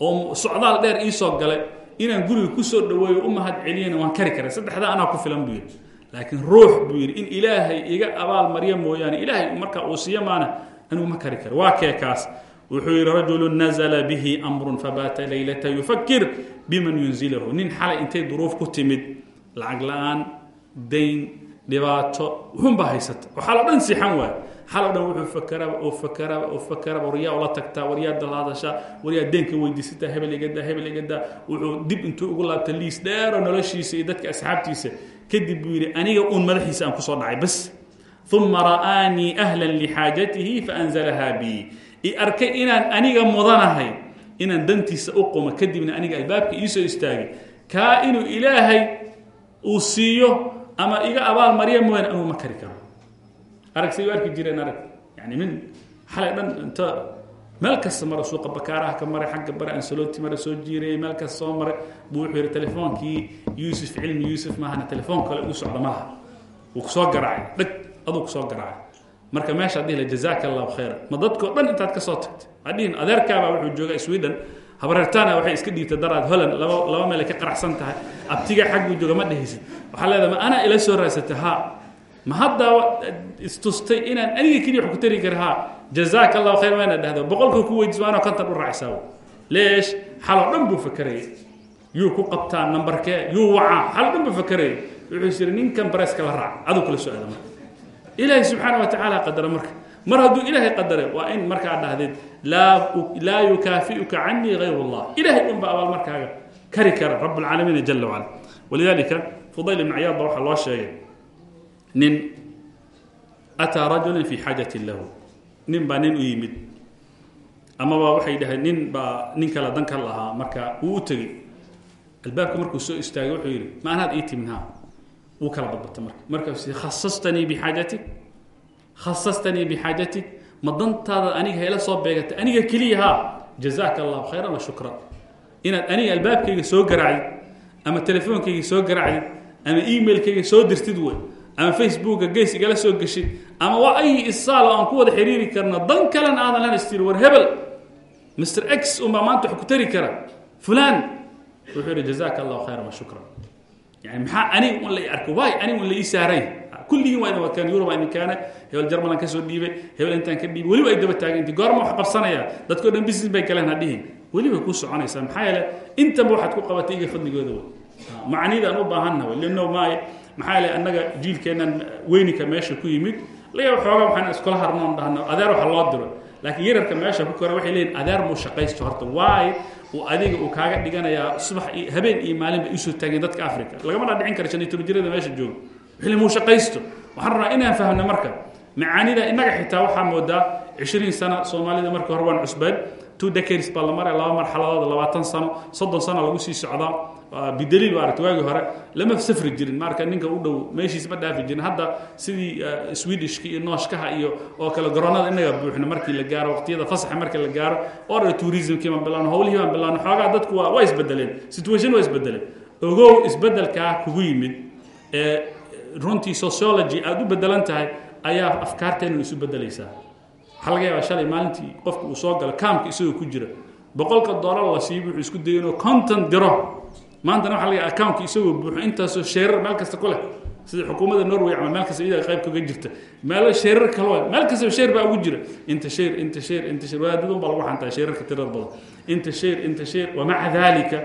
oo socdaal dheer iisoo galay inaan guriga ku soo dhaweeyo u mahad celiyana waan kari karay. Saddexdaa anaa ku filan buu yidhi. Laakiin ruux buu yidhi in ilaahay iga abaal marya mooyaane ilaahay marka uu siiyo maana anigu ma kari karo waa kee kaas wuxuu yidhi rajulu nazla bihi amrun fabaata laylata yufakir biman yunzilahu. Nin xalay intay duruuf ku timid lacag la'aan dayn dhibaato wuxunbaa haysata. Oo xalo dhan siixan waayo xalo dhan wuxuu fakaraba oo fakaraba oo fakaraba waryaa ula tagtaa waryaa dalaadashaa waryaa deenka weydiisataa hebel igadaa wuxuu dib intuu ugu laabta liis dheeroo noloshiisa iyo dadka asxaabtiisa. Kadib buu yidhi aniga uun madaxiisa aan ku soo dhacay bas. Uma ra'aanii ahlan lixaajatihi faanzalahaa bi i arkay inaan aniga mudanahay inaan dantiisa u qumo kadibna aniga albaabka iisoo istaagay. Kaa inuu ilaahay uu siiyo ama iga abaal marya mooyaan anuu ma kari karo. Arag say u arki yani min xalay dhan inta meel kasta suuqa bakaaraha ka maray xagga bare ansaloti mara soo jiirayay meel soo maray. Buu wuxuu telefoonkii yuusuf cilmi yuusuf maahana telefoon kale uu socda malaha wuu ku soo garaacay dheg aduu ku soo garaacay marka meeshaad dhihi la jazaaka allahu khayra ma dadkao dhan intaad ka soo tagtay. Adhihin adeerkaabaa wuxuu jooga sweden habareertaana waxay iska dhiibtay daraad holland laba laba meel ay ka qaracsan tahay. Abtiga xagguu jooga ma dhehaysid waxaa leedahay ma anaa ila soo raadsatay ha ma haddaa istustay inaan aniga keliya wax ku tari kara ha jazaaka allahu khayr waana dhahdo boqolka ku weydiis waanoo kontan u raacsaa leesh xaloo dhan buu fakarayay. Yuu ku qabtaa nambarkee yuu wacaa xaloo dhan buu fakarayay. Wuxuu is yidhi ninkan bareeska la raac aduu kala soo aada marka ilaahay subxaana wa tacaala qadara marka. Mar hadduu ilaahay qadare waa in markaa dhahdeed laa yukaafiuka canii hayr اllah ilahay unba abaal markaaga kari kara rab اlcaalamiina jala wacala walidalika fudayl ibn cayaad waxaa loo sheegay nin ataa rajula fi xaajati lahu. Nin baa nin u yimid. Amaba waxay dhaheen nin baa nin kale dan ka lahaa. Marka wuu u tegey. Albaabka markuu soo istaagay wuxuu yidhi ma anaad ii timin ha wuu kala badbata marka. Markaas khasastanii bixaajatik khasastanii bixaajatik ma dantaada aniga hayla soo beegatay aniga keliya haa jazaaka allahu khayran wa shukran. Inaad aniga albaabkayga soo garaacdid ama telefoonkayga soo garaacdid ama emailkayga soo dirtid wey ama facebooka gees igala soo geshid ama waa ay isaal oo aan ku wada xiriiri karno dan kalena aadan lan istir war hebel mr x unbaa maanta wax ku tari kara fulan wuxuu yihi jazaaka allahu khayran wa shukran yani maxaa aniga un la arko? Waay aniga un la ii saaray kulligiin waa idin wakaan yurub idin kaana hebel jarmalan ka soo dhiibay hebel intaan ka dhiibay weliba ay daba taagantay goorma wax qabsanaya dadkao dhan business bay galeen ha dhihin. Weliba kuu soconaysaa. Maxaa yeele intaba waxaad ku qabatay iga fadligooda wa macnidaan u baahanna w lino maay maxaa yeele annaga jiilkeennan weyninka meesha ku yimid laga xooga waxaan iskula harnoon dhahno adeer waxa loo diro. Laakiin yararka meesha ku kora waxay leeyihiin adeer muu shaqaysto horta. Waayo uu adiga uu kaaga dhiganayaa subax habeen iyo maalin bay u soo taageen dadka africa lagama dhadhicin kara shan iyo toban jirada meesha jooga wixii muu shaqaysto waxaan rabnaa inaan fahmno marka macaanida innaga xitaa waxaa moodaa cishriin sano soomaalida marka hore waan cusbeed two decades baa la maraya laba marxaladood labaatan sano soddon sano lagu sii socdaa bidaliil ba aragta waagii hore. Lama safri jirin marka ninka u dhow meeshiis ma dhaafi jirin. Hadda sidii swedishka iyo nooshkaha iyo oo kale garoonada inaga buuxno markii la gaaro waqtiyada fasaxa marka la gaaro order tourismkii baan bilaano howlihii baan bilaano xoogaa dadku waa waa isbedeleen situation waa isbedeleen ogow isbedelkaa kugu yimid ee runtii sociology aada u bedelan tahay ayaa afkaarteenu isu bedelaysaa waxaa laga yaabaa shalay maalintii qofka uu soo galo kaamka isagoo ku jira. Boqolka dollar la siiyo wuxuu isku dayay inuu conton diro maantana waxa laga accountka isagoo buuxo intaasoo sheerar meel kasta ku leh. Sida xukuumadda norway camal meel kasta iyaga qayb kaga jirta. Meelo sheerar kale meel kastaba sheer baa ugu jira. Inta sheer inta sheer inta sheer wadaadada un baa lagu xantaa sheerarka tirada badan. Inta sheer inta sheer wamaca daalika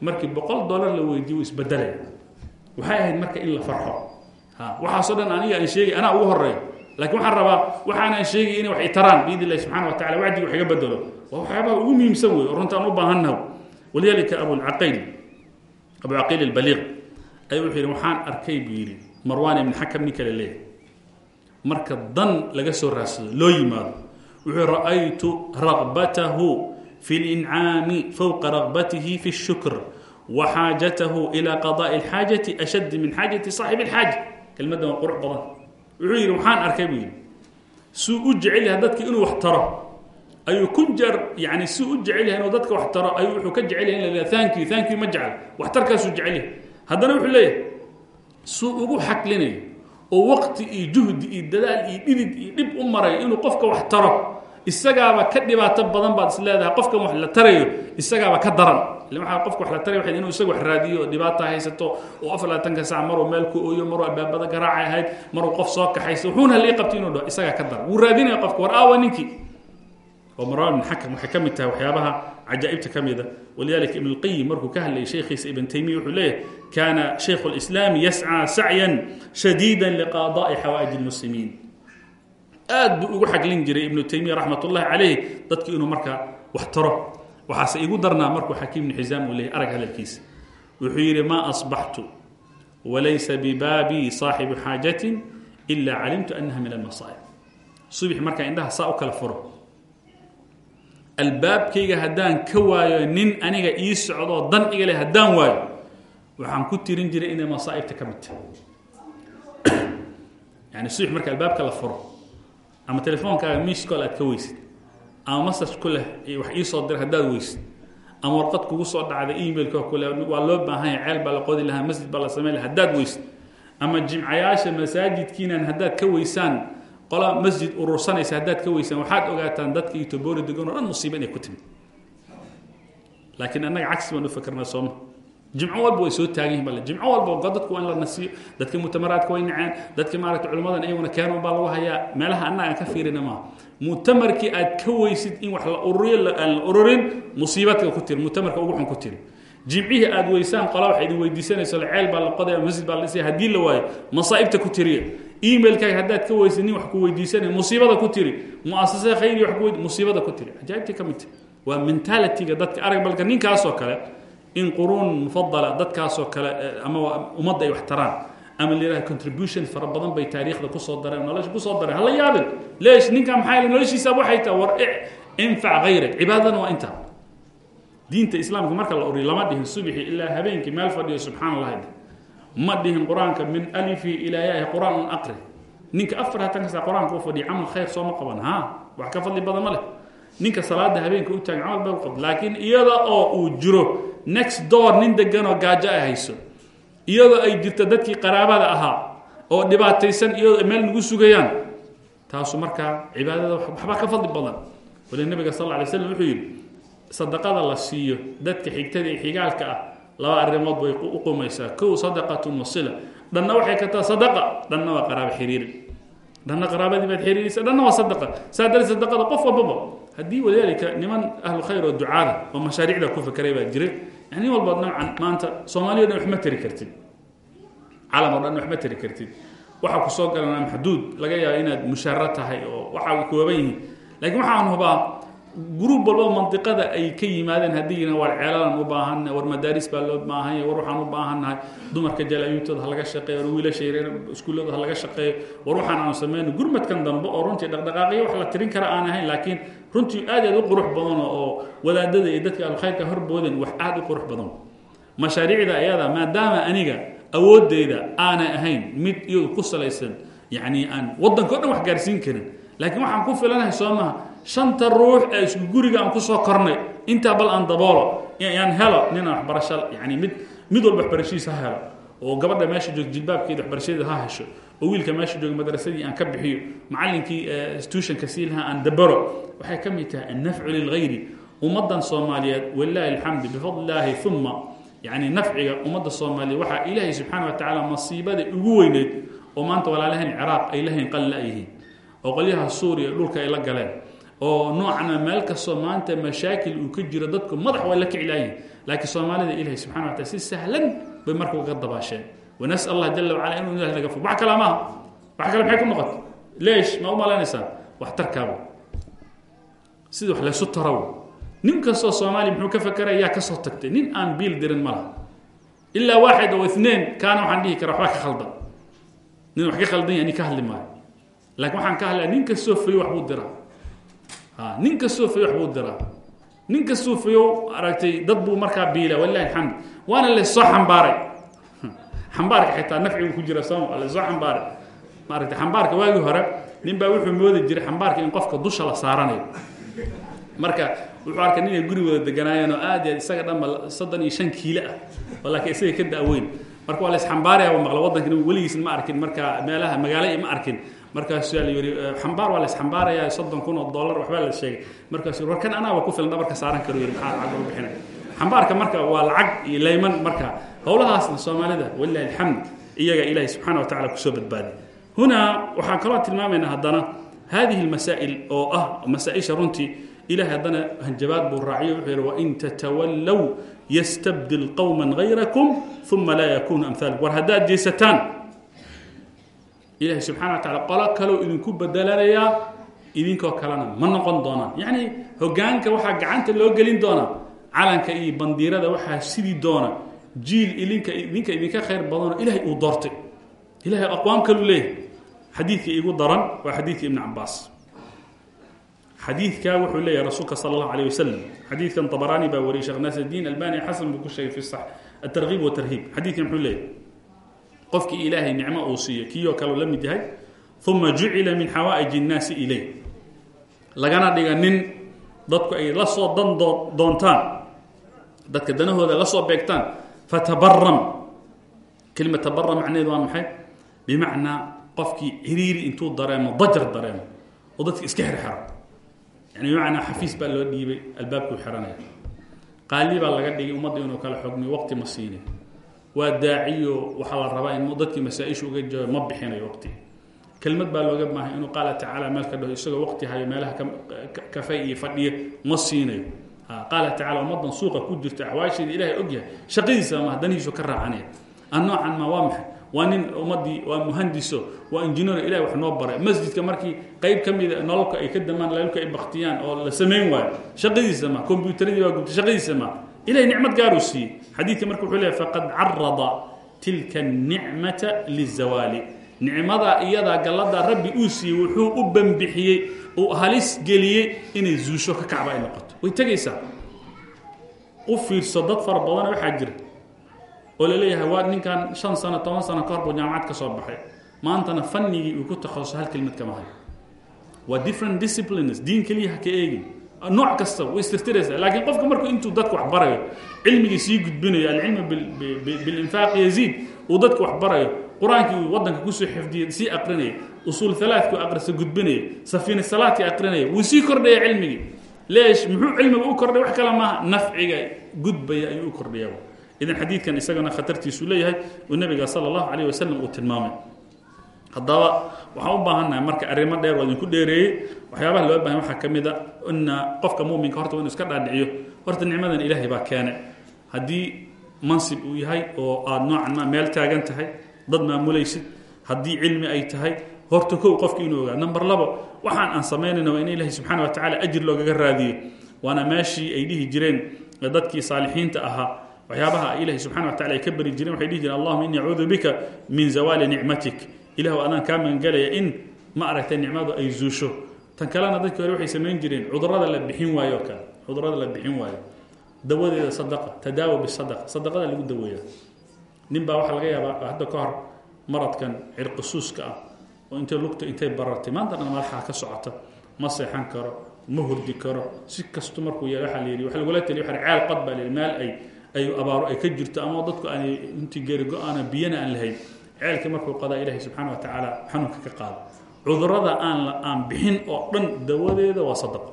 markii boqol dollar la weydiiyo wuu isbedelaya waxay ahayd marka in la farxo. Waxaasoo dhan aniga aan sheegay anaa ugu horeeyo lakiin waxaan rabaa waxaanaan sheegay inay wax itaraan biidn illahi subxana wa tacala wacdiga wax iga bedelo waa waxyaabaha ugu muhiimsan wey runta aan u baahannaho walidalika abulcaqayl abucaqiil albaliiq ayaa wuxuu yidhi waxaan arkay buu yidhi marwaan ibn xakam nin kale leeyahy marka dan laga soo raadsado loo yimaado wuxuu ra'aytu raqbatahu fi lincaami fowqa raqbatihi fi shukr wa xaajatahu ilaa qadaai alxaajati ashad min xaajati saaxibi alxaaja kelmaddan waa qurux badan. Wuxuu yidhi waxaan arkay buu yidhi ayuu kun jeer yani suu u jecel yahay inuu dadka wax taro ayuu wuxuu ka jecel yahay in la thank you thank you ma jecel. Waxtarkaasuu jecel yahay. Haddana wuxuu leeyahay suu ugu xaklinayo oo waqti iyo juhdi iyo dadaal iyo dhidid iyo dhib u maray inuu qofka wax taro isagaaba ka dhibaato badan baad is leedahay qofkan wax la tarayo isagaaba ka daran. Maa qofka wax la taray waa inuu isaga wax raadiyo dhibaata haysato oo afar labaatanka sac maruu meel ku ooyo maruu albaabada garaacay ahayd maruu qof soo kaxaysa wuxuuna halii qabtay inuu dhaho isagaa ka daran. Wuu raadinaya qofka war aawa ninkii oo marwan ibn xakam waxay ka mid tahay waxyaabaha cajaa'ibta ka mida walidalika ibn اlqayim markuu ka hadlayay sheekhiisa ibn taymiya wuxuu leeyahy kaana shaykhu اlislaami yascىa sacyan shadiida liqadaءi xawaa'ij اlmuslimiin aad buu ugu xaglin jiray ibnu taymiya raxmat ullahi calayh dadki inuu markaa wax taro waxaase igu darnaa markuu xakiim ibnu xisaam uu leeyay arag hadalkiisa wuxuu yidhi maa asbaxtu walaysa bibaabii saaxibu xaajatin ilaa calimtu annaha min almasaa'ib subix markaa indhaha saa u kala furo albaabkayga haddaan ka waayo nin aniga ii socdoo dan iga haddaan waayo waxaan ku tirin jiray inay masaa'ibta ka mid tahay. <clears throat> Yani subix marka albaabka la furo ama telefoonkaaga miscol aad ka weysid ama masaj ku leh wax ii soo dir haddaad weysid ama warqad kugu soo dhacda emailka kule waa loo baahanya ceel baa la qodi lahaa masjid baa la samayn laha haddaad weysid ama jimcayaasha masaajidkiinan haddaad ka weysaan qola masjid urursanaysa haddaad ka weysaan waxaad ogaataan dadka iyo toboori degan o dhan musiiba inay ku timid laakiin annaga cagsi baan u fakarnaa sooma. Jimco walba way soo taagan yihiin bal jimco walba dadku waa in la nasiyo dadka mutamaraadka way naceen dadka maaragta culimmadan iyaguna keenon baa lagu hayaa. Meelaha annaga aan ka fiirina maaha mu'tamarkii aad ka weysid in wax la ururiyo aan la ururin musiibadka ku tiri mu'tamarka ugu xun ku tiri. Jimcihii aad weysaan qola waxay idin weydiisanayso ceel baa la qodaya masjid baa la dhisaya haddii la waayo masaa'ibta ku tiriya emailkaaga haddaad ka weysid nin wax ku weydiisanaya musiibada ku tiri. Mu'asasa khayri wax ku weyd musiibada ku tiri. Cajaa'ibtii ka mid tahi waa mentalitiga dadka arag balka ninkaasoo kale in quruun mufadala dadkaasoo kale ama ummadda ay wax taraan ama la yidhaha contribution fara badan bay taariikhda ku soo dareen nolosha ku soo dareen. Hala yaabin. Leesh ninkan maxaa yeel noloshiisa waxay tahay war infac hayrak cibaadadana waa intaa diinta islaamka marka la uriyo lama dhihin subixi ilaa habeenkii meel fadhiyo subxaan allah ma dhihin qur'aanka min alifi ilaa yaahi qur'aan aqri. Ninka afar haatan kasta qur'aanka u fadhiya camal khayr sooma qaban ha? Wax ka fadli badan ma leh. Ninka salaada habeenka u taagan camal bay u qab laakiin iyada oo uu jiro next door nin deganoo gaajo ay hayso iyadoo ay jirto dadkii qaraabada ahaa oo dhibaataysan iyadoo meel nagu sugayaan taasu markaa cibaadada waxbaa ka fadli badan. Wali nabiga sal alay slam wuxuu yidhi sadaqada la siiyo dadka xigtada iyo xigaalka ah laba arrimood bay u qumaysaa kow sadaqatun wasila dhanna waxay ka taha sadaqa. Dhanna waa qaraabo xiriiri. Dhanna qaraabadii baad xiriiraysa dhanna waa sadaqa. Saa daree sadaqada qof walbaba haddii walidaalika niman ahlu khayr oo ducaada oo mashaariicda ku fakeray baa jira nin walba noocan maanta soomaaliya o dhan wax ma tari kartid. Calam oo dhan wax ma tari kartid. Waxaa ku soo galan maxduud laga yaaba inaad mushaaro tahay oo waxaa kooban yihiin laakiin waxaan hubaa gruub walba mandiqada ay ka yimaadeen haddii yina war ceelalan u baahannahay war madaaris baa loo baahanya war waxaan u baahannahay. Dumarka jalaayuubtooda ha laga war wiilasha yareer iskuullada ha shaqeeyo war waxaan aanu sameyno gurmadkan dambe oo runtii dhaqdhaqaaqiyo wax la tirin kara aan ahayn laakiin runtii aad aad u qurux badan oo wadaadada iyo dadka alkhayrka horbooden wax aad u qurux badan. Mashaariicda ayada maadaama aniga awoodeyda aanay ahayn mid iyadu ku salaysan yacni aan waddanka o dhan wax gaarsiin karin laakiin waxaan ku filanahay soo shanta ruux ee isku guriga aan ku soo kornay intaa bal aan daboolo aan helo ninaan waxbarasho yani mid mid walba waxbarashadiisa ha helo. Oo gabadha meesha joog jilbaabkeeda waxbarashadeeda ha hesho. Oo wiilka meesha jooga madrasadii aan ka bixiyo. Macallinkii institutionka sii lahaa aan dabaro waxay ka mid tahay annafcu lilgayri ummaddan soomaaliyeed walilaahi alxamdu bifadli illaahi uma yani nafciga ummadda soomaaliyeed waxaa ilaahay subxaana wa tacaala masiibada ugu weyneyd oo maanta walaalahayn ciraaq ay lahayn qalla yihiin. Oo qolyaha suuriya dhulka ay la galeen oo noocna meel kastoo maanta mashaakil uu ka jiro dadku madax waa la kicilaayihin laakiin soomaalida ilahay subxana wa taala si sahlan bay marka uga dabaasheen. Wanasal allah jala wacala inuu ilahi naga fog. Wax kala maaha. Wax kale maxay ku noqota leesh ma u malaynaysaa? Waxtarkaabo sida wax laysu taraw. Nin kastoo soomaaliya muxuu ka fakeraya yaa ka soo tagtay. Nin aan biil dirin ma laha. Ilaa waaxid oo itnain kaana waxaan dhihi kara waxbaa ka khaldan. Nin wax ka khaldan yahay nin ka hadli maayo. Laakiin waxaan ka hadlaya nin kastoo fayo wax buu diraa nin kastoo fayo wax buu diraa nin kastoo fayo aragtay dad buu markaa biila walilahi alxamd. Waana laysoo xambaaray. <laughs> Xambaarka xitaa nafcigu ku jira sooma laysoo xambaaray. Maaragtay xambaarka waagii hore nin baa wuxuu moodi jiray xambaarka in qofka dusha la saaranayo. Marka wuxuu arkay ninay guri wada deganaayeen oo aad iyo aad isaga dhanba soddon iyo shan kiilo ah. Oo laakiin isaga ka da-weyn marka waa la isxambaaraya maqla waddankan weligiis ma arkin. Marka meelaha magaalo ma arkin xambaar waa la oo ah yastabdil qowma gayrakum uma laa yakunu amhaalikum war haddaad jeesataan ilahay subxana wa tacala qolo kaloo idinku bedelanayaa idinkoo kalena ma noqon doonaan. Yacni hogaanka waxaa gacanta loo gelin doonaa calanka iyo bandiirada waxaa sidii doona jiil idinka idinka idinka khayr badanoo ilahay uu doortay. Ilahay aqwaam kalu leeyahay. Xadiidka igu daran waa xadiidka ibni cabaas xadiidka wuxuu leeyahay rasuulka sala allahu alayh wasalam xadiidkan abaraani baa wariyay sheekh naasirdiin albani xasan buu ku sheegay fi sax atarkiib watarhiib xadiidkan muxuu leeyahay qofkii ilaahay nicmo uu siiyo kiioo kaleu la mid yahay uma jucila min xawaa'ij innaasi ilay lagana dhiga nin dadku ay la soo dan doontaan dadka danahooda la soo beegtaan fatabaram kelima tabaram macnaheedu waa maxay? Bimacnaa qofkii ciriiri intuu dareemo dajar dareemo oo dadka iska xirxero yani bimacnaa xafiis baa loo dhiibay albaabkuu xiranaya. Qaali baa laga dhigay ummadda inuu kala xogmiyo waqti ma siinin waa daaciyo waxaa la rabaa in dadkii masaa-isha uga jawaab ma bixinayo waqti. Kelmad baa looga baahay inuu qaala tacaala meel ka dhaho isagoo waqti hayo meelaha kafay iyo fadhiyo ma siinayo. Qaala tacala ummaddan suuqa ku jirta axwaasheeda ilahay ogyahay shaqadiisa ma danihiisu ka raacanaya an noocan ma waa maxay? Waa nin ummaddii waa muhandiso waa injineer ilahay wax noo baray. Masjidka markii qeyb ka mida nololka ay ka damaan leelka ay baktiyaan oo la samayn waayo shaqadiisa ma kombyuutaradii waa gubtay shaqadiisa ma. Ilahay nicmad gaaruu siiyey xadiidka marka wuxuu leeyahy faqad carada tilka الnicmata liلzawaali nicmada iyadaa galladaa rabbi uu siiyey wuxuu u bambixiyey uu halis geliyey inay zuusho ka kacba ay noqoto way tegaysaa u fiirso dad fara badana waxaa jira oo la leeyahay waa ninkan shan sano toban sano ka hor buu jaamacad ka soo baxay maantana fanigii uu ku takhaso hal kelmad kama hayo waa different disciplines diin keliya ha ka eegin nooc kasta way istirtiraysaa. Laakiin qofka markuu intuu dadka wax barayo cilmigii sii gudbinayo alcilmu bilinfaaq yaziid uu dadka wax barayo qur'aankii uu wadanka ku soo xifdiyay sii aqrinaya usuul alaadkii aqrisa gudbinaya safiina salaadkii aqrinaya wuu sii kordhaya cilmigii. Leesh muxuu cilmiga u kordhay? Wax kale maaha. Nafciga gudbaya ayuu u kordhaya. Idan xadiidkan isagana khatartiisu leeyahay uu nabiga sala allahu calayh wasalam uu tilmaamay haddaba waxaan u baahannahay marka arrimo dheer waa idinku dheereeyey waxyaabaha loo baahan waxaa ka mid a ina qofka muuminka horta inu iska dhaadhiciyo. Horta nicmadan ilaahay baa keene haddii mansib uu yahay oo aada noocan ma meel taagan tahay dad maamulaysid haddii cilmi ay tahay horta kow qofki inuu ogaa number labo waxaan aan samaynayna waa in ilaahay subxana wa tacala ajir loogaga raadiyo waana meeshii ay dhihi jireen dadkii saalixiinta ahaa. Waxyaabaha ilahi subxana wa tacala ay ka beri jireen waxay dhihi jireen allahuma ini acuudu bika min zawaali nicmatik ilahu adaan kaa magangelaya in ma aragtay nicmadu ay zuusho. Tan kalena dadkii hore waxay samayn jireen cudurrada la bixin waayo kale cudurrada la bixin waayo. Dawadeeda sadaqa tadaawa bisadaqa sadaqada lagu daweeya nin baa waxaa laga yaabaa hadda ka hor maradkan cirqisuuska ah oo intay lugta intay barartay maanta dhan madaxaa ka socota ma seexan karo ma hurdi karo. Si kastu markuu ya waaa layidhi waa lagula taliy waa ceel qad baa layidhi meel ay ay abaaro ay ka jirto ama dadku aanay intii geeri go'aana biyana aan lahayn ceelkii markuu qadaa ilaahay subxaana wa tacaala xanuunka ka qaada cudurrada aan aan bixin oo dhan dawadeeda waa sadaqo.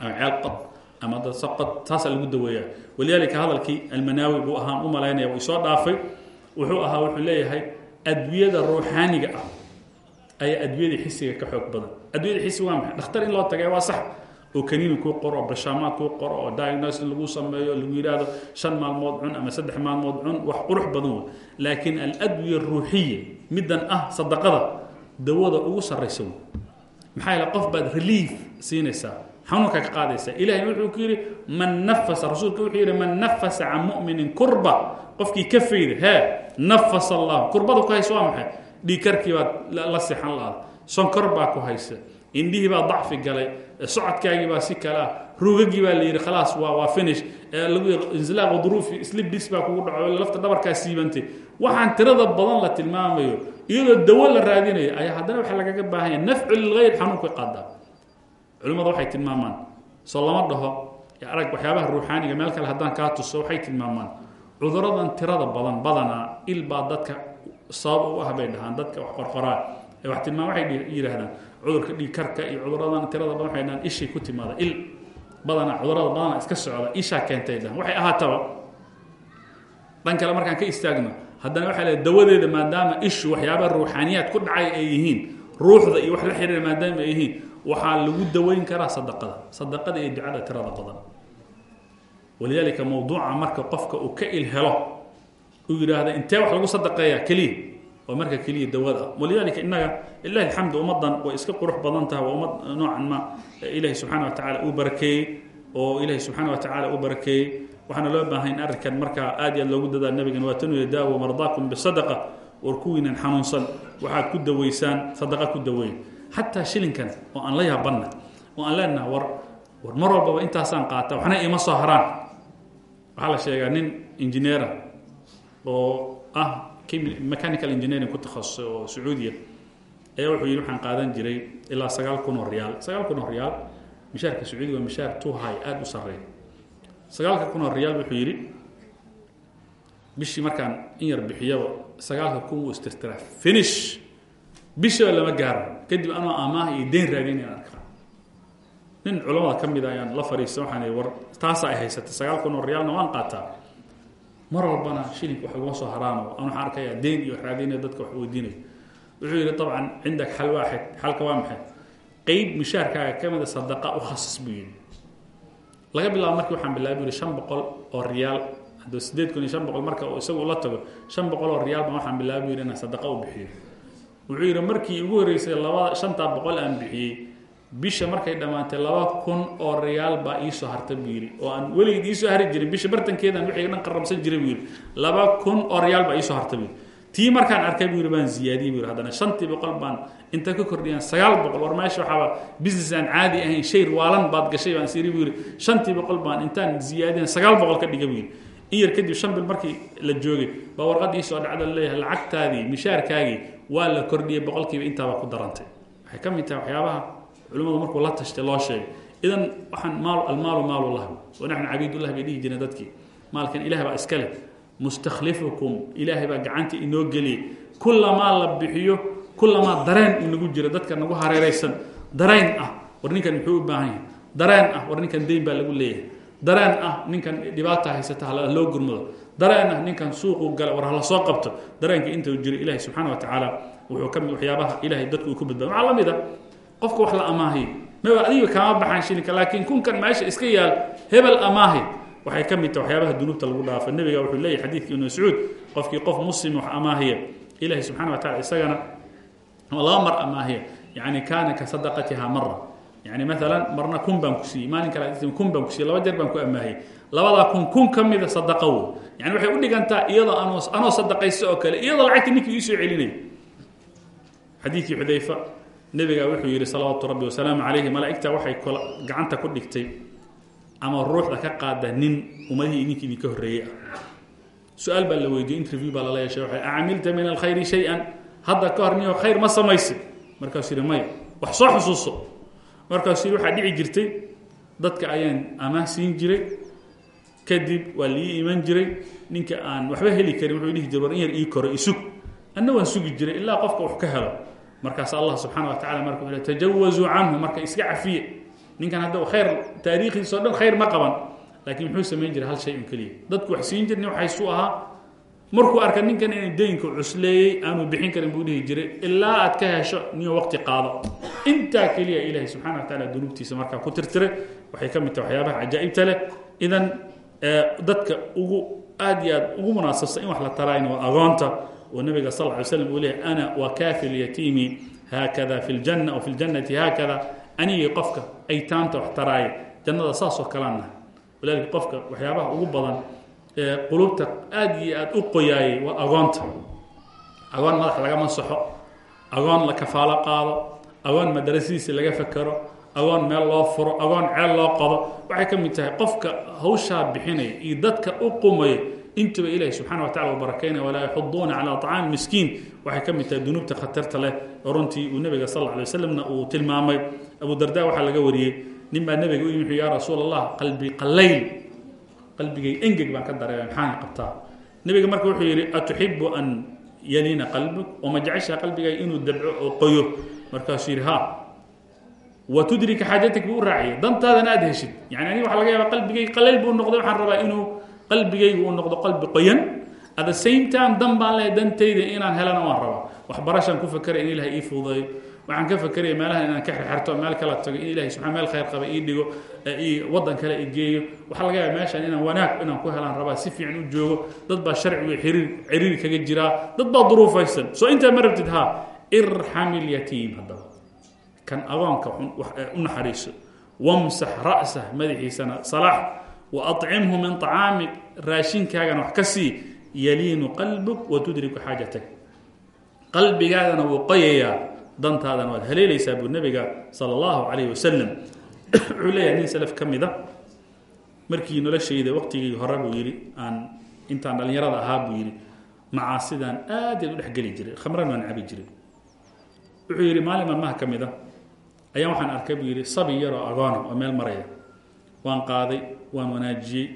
Ama ceel qad ama qad taasaa lagu daweeyaa. Walidaalika hadalkii almanaawi buu ahaan u malaynaya uu soo dhaafay. Wuxuu ahaa wuxuu leeyahay adwiyada ruuxaaniga ah ayaa adwiyada xisiga ka xoog badan. Adwiyada xisiga waa maxay? Dhakhtar in loo tagay waa sax oo kaniini kuu qoro oo bashaamaad kuu qoro oo diagnosis lagu sameeyo lagu yidhaahdo shan maalmood cun ama saddex maalmood cun wax qurux badan wey laakiin aladwiya ruuxiya middan ah sadaqada dawada ugu sarraysa wey maxaa yeele qof baad relief siinaysaa xanuunka ka qaadaysa ilahina wuxuu ku yidhi man nafasa rasuulka wuxuu yidhi man nafasa can mu'minin kurba. Qofkii ka fayda hee nafasa allah kurbada ku haysa waa maxay? Dhiikarkii baad la sixan la-ada sonkor baa ku haysa indhihii baa dacfi galay socodkaagii baa si kale ah ruugagii baa la yidhi khalaas waa finish. Insilaaqu duruufi slibdis baa kugu dhaco lafta dhabarkaa siibantay. Waxaan tirada badan la tilmaamayo iyadoo dawo la raadinayo ayaa haddana waxaa lagaga baahan yahay nafcu lilgayr xanuunka qaadaa culimmadu waxay tilmaamaan soo lama dhaho arag waxyaabaha ruuxaaniga meel kale haddaan kaa tuso waxay tilmaamaan. Cuduradan tirada badan badanaa il baa dadka sabab u ah bay dhahaan dadka wax qorqoraa. Wax tilmaam waxay yidhaahdaan cudurka dhiigkarka iyo cuduradan tirada badan waxay dhahaan ishay ku timaada il badanaa cudurrada badanaa iska socda ishaa keentay waxay ahaataba dhan kale markaan ka istaagno haddana waxaa leedahay dawadeeda maadaama ishu waxyaabaha ruuxaaniyaad ku dhacay ay yihiin ruuxda iyo wax la xiriira maadaama ay yihiin waxaa lagu daweyn karaa sadaqada sadaqada iyo ducada tirada badan. Walidaalika mawduuca marka qofka uu ka il helo uu yidhaahda intee wax lagu sadaqeeyaa keliya waa marka keliya dawada. Walidaalika innaga ilahi alxamdu ummaddan way iska qurux badan tahay waa ummad noocan ma ilaahi subxaana wa tacala uu barakeeyey oo ilaahi subxaana wa tacaala uu barakeeyey waxaana loo baahay in arrinkan markaa aad iyo aad loogu dadaa nabigan waa tanu yadaawo mardaakum bisadaqa war kuwiinan xanuunsan. Waxaad ku daweysaan sadaqa ku daweey xataa shilinkan oo aan la yaabanna oo aan leenaha war war mar walbaba intaasaan qaata waxna ima soo haraan. Waxaa la sheegaa nin engineera oo ah mechanical engineering ku takhasusay oo sacuudiya. Ayaa wuxuu yidhi waxaan qaadan jiray ilaa sagaal kun oo riyaal. Sagaal kun oo riyaal mishaarka sacuudiga waa mishaar too high aada u sarreeya. Sagaalka kun oo riyaal wuxuu yidhi bishii markaan in yar bixiyaba sagaalka kun wuu istirtiraa. Finish! Bishaba lama gaaro. Kadib anoo amaah iyo deyn raadin inaan arkaa. Nin culamada ka mida ayaan la fadhiista waxaan war taasaa ay haysatay. Sagaal kun oo riyaalna waan qaataa mar walbana shilinka wax iguma soo haraano an waxaan arkayaa deyn iyo wax raadinaya dadka wax weydiinayo wuxuu yidhi dabcan cindak xal waaxid xalka waa maxay? Qeyb mishaarkaaga ka mida sadaqa u khasis buu yidhi. Laga bilaabo markii waxaan bilaabay yidhi shan boqol oo riyaal. Hadduu sideed kun iyo shan boqol marka isagu ula tago shan boqol oo riyaal baan waxaan bilaabay yidhi inaan sadaqa u bixiyo wuxuu yidhi markii ugu horreysay labada shantaa boqol aan bixiyey bisha markay dhammaantay laba kun oo riyaal baa iisoo harta buu yidhi oo aan weligeed iisoo hari jirin bisha bartankeedan wixii dhan qarabsan jiray buu yidhi laba kun oo riyaal baa iisoo harta buu yidhi tii markaan arkay buu yidhi baan ziyaadiyey buu yidhi haddana shantii boqol baan inta ka kordhiyaan sagaal boqol war meesha waxaaba business aan caadi ahayn shay waalan baad gashay baan siri buu yidhi shantii boqol baan intaan ziyaadiyan sagaal boqol ka dhiga buu yidhi. In yar kadib shan bil markii la joogay baa warqadii soo dhacda la leeyahay lacagtaadii mishaarkaagii waa la kordhiyey boqolkiiba intaabaa ku darantay. Waxay ka mid tahay waxyaabaha culimmadu markuu la tashtay loo sheegay. Idan waxaan maal almaalu maalullah wa naxnu cabiidullah bay dhihi jireen dadkii. Maalkan ilaah baa iska leh. Mustakhlifukum. Ilaahay baa gacanta inoo geliyey. Kullamaa la bixiyo kullamaa dareen inagu jiro dadka nagu hareeraysan. Dareen ah war ninkan muxuu u baahan yahay. Dareen ah war ninkan deyn baa lagu leeyahay. Dareen ah ninkan dhibaata haysata hala loo gurmado. Dareen ah ninkan suuquu gala war hala soo qabto. Dareenka intuu jiro ilaahay subxaana wa tacaala wuxuu ka mid waxyaabaha ilaahay dadku uu ku badbaado waxaa la mid a qofka wax la amaahiyo maba adiga kama baxaan shilinka laakiin kunkan meesha iska yaal hebel amaahi. Waxay ka mid tahay waxyaabaha dunuubta lagu dhaafo. Nebiga wuxuu leeyahy xadiidka ibnu mascuud qofkii qof muslim wax amaahiya. Ilaahay subxana wa tacala isagana laba mar amaahiya. Yani kaana ka sadaqatiha mara yani maalan marna kun baan ku siiyey. Maalin kale kun baan ku siiyey laba jeer baan ku amaahiyey labadaa kun kun ka mida sadaqa wo yani waxay u dhigantaa iyadoo anoo anoo sadaqaysto oo kale iyadoo lacagta ninkii iisoo celinaya xadiidkii xudayfa nebigaa wuxuu yidhi salawaatu rabbi wasalaamu calayhi. Malaa'igta waxay gacanta ku dhigtay ama ruuxda ka qaada nin ummadihii idinka idinka horreeyey ah. Su'aal baa la weydiiyey interview baa lala yeeshay waxay acamilta min alkhayri shay-an? Hadda ka hor niyo khayr ma samaysid. Markaasuu yidhi maya wax soo xusuuso. Markaasuu yidhi waxaa dhici jirtay dadka ayaan amaah siin jiray kadib waa lii iman jiray ninka aan waxba heli karin wuxuu dhihi jiray war in yar ii koro isug. Anna waan sugi jiray ilaa qofka wax ka helo markaas allah subxaana wa tacala marka wuxuu tajawazuu canhu marka iska cafiye. Ninkan hadda khayr taariikhdiisa o dhan khayr ma qaban. Laakiin muxuu samayn jiray hal shay un keliya dadku wax siin jirni waxaysu ahaa markuu arka ninkan inay daynka cusleeyey aanu bixin karin buu dhihi jiray ilaa aad ka hesho niyo waqti qaado. Intaa keliya ilaahay subxana wa tacaala dunuubtiisa markaa ku tirtiray. Waxay ka mid tahay waxyaabaha cajaa'ibta leh. Idan dadka ugu aad iyo aad ugu munaasabsan in wax la taraayna waa agoonta oo nabiga sal ly slam uu leeyahy ana wakaafi lyatiimi haakada fi ljanna o fi ljannati haakada anigii qofka aytaamta wax taraaya jannada saasoo kalaan nahay walaalika qofka waxyaabaha ugu badan ee qulubta aad iyo aad u qoyaayay waa agoonta. Agoon madax lagama saxo agoon la kafaalo qaado agoon madarasadiisa laga fakero agoon meel loo furo agoon ceel loo qodo. Waxay ka mid tahay qofka hawshaa bixinaya iyo dadka u qumaya intuba ilahi subxana wa tacala u barakaynaya walaa yaxuduuna calaa طacaami miskiin. Waxay ka mid tahay dunuubta khatarta leh runtii uu nebiga sal lla lay waslamna uu tilmaamay. Abu darda waxaa laga wariyey nin baa nebiga u yimi ya rasuul allah qalbi qallayl. Qalbigay engeg baan ka dareemay maxaan qabtaa? Nebiga marka wuxuu yidhi atuxibu an yaliina qalbuk? Oo ma jeceshaa qalbigay inuu dabco oo qoyo. Markaasuu yidhi ha wa tudrika xaajatik buu u raaciya dantaadana aad heshid. Yani aniga waxa laga yaaba qalbigay qallayl buu noqday waxaan rabaa inuu qalbigaygu uu noqdo qalbi qoyan. At the same time dan baan lehay dantayda inaan helana waan rabaa waxbarashaan ku fakeraya in ilahay ii fuudeeyo waxaan ka fakeraya meelaha inaan ka xirxirto meel kala tago in ilahay subaa meel khayr qaba ii dhigo waddan kale i geeyo. Waxaa laga yaaba meeshaan inaan wanaag inaan ku helaan rabaa si fiican u joogo. Dad baa sharcigu xiriir ciriiri kaga jiraa dad baa duruufaysan soo intaa ma rabtid ha? Irxam ilyatiim haddaba. Kan agoonka u naxariiso. Wamsax ra'sah madaxiisana salaax wa acimhu min طacaamik raashinkaagana wax ka sii yaliinu qalbuk wa tudriku xaajatak. Qalbigaadana wuu qoyayaa dantaadana waad haleelaysaa buu nebiga sala allahu calayh wasalam <coughs> wuxuu leeyahay nin salaf ka mid a markii noloshayda waqtigii hore buu yidhi aan intaan dhallinyarada ahaa buu yidhi macaasidaan aad yaad u dhexgeli jiray khamran baan cabi jiray. Wuxuu yidhi maalin maalmaha ka mid a ayaa waxaan arkay buu yidhi sabi yaroo agoona oo meel maraya. Waan qaaday waan wanaajiyey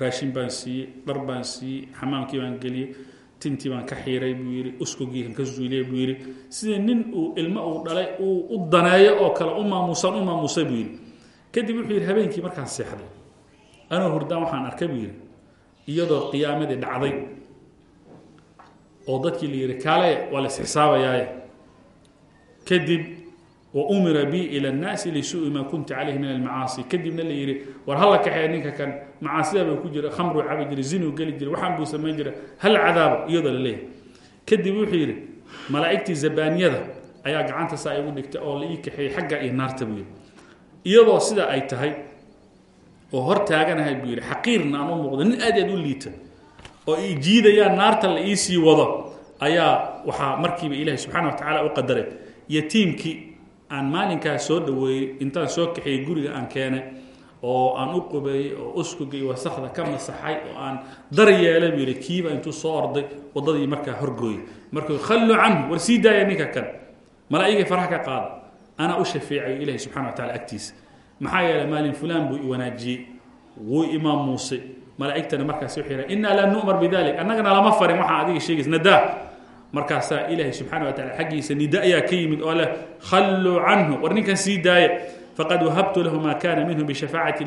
raashin baan siiyey dhar baan siiyey xamaamkii baan geliyey tintii baan ka xiiray buu yidhi uskogiikan ka zuuliyey buu yidhi. Sidii nin uu ilmo uu dhalay uu u daneeyo oo kale u maamuusan u maamuusay buu yidhi. Kadib wuxuu yidhi habeenkii markaan seexday anoo hurdaan waxaan arkay buu yidhi. Iyadoo qiyaamadii dhacday oo dadkii la yidhi kaale waa la isxisaabayaaye kadib wa umira bi ila اnnaasi lisuui maa kunta calayhi min almacaasi kadibna la yidhi war hala kaxeeya ninka kan macaasida buu ku jira khamruu cabi jira zinuu geli jira waxaan buu samayn jira hal cadaabo iyadoo la leeyahay. Kadib wuxuu yidhi malaa'igtii zabaaniyada ayaa gacanta saa igu dhigtay oo la ii kaxeeyey xagga iyo naarta buu iyadoo sidaa ay tahay oo hor taaganahay buu yidhi xaqiirna aan muuqdo nin aad aad u liita oo i jiidayaan naarta la iisii wado ayaa waxaa markiiba ilaahay subxana wa tacaala u qadaray. Yatiimkii aan maalinkaas soo dhaweeyey intaan soo kaxeeyey guriga aan keenay oo aan u qubeeyey oo uskuga iyo wasakda ka masaxay oo aan dar yeelay buu yidhi kiiba intuu soo orday waddadii markaa horgooyey markuu khalluu canhu war sii daaya ninka kan. Malaa'igay faraha ka qaada anaa u shafeecayo ilahi subxana wa tacala agtiisa. Maxaa yeelay maalin fulaan buu i wanaajiyey wuu imaam muuse malaa'igtana markaas wuxuu yidhaha innaa lan nu'mar bidalik annagana lama farin waxaa adiga sheegaysa nadaa markaasaa ilaahay subxaana wa tacala xaggiisa nida ayaa ka yimid oo leh khalluu canhu. War ninkan sii daaya faqad wahabtu lahu maa kana minhu bishafaacati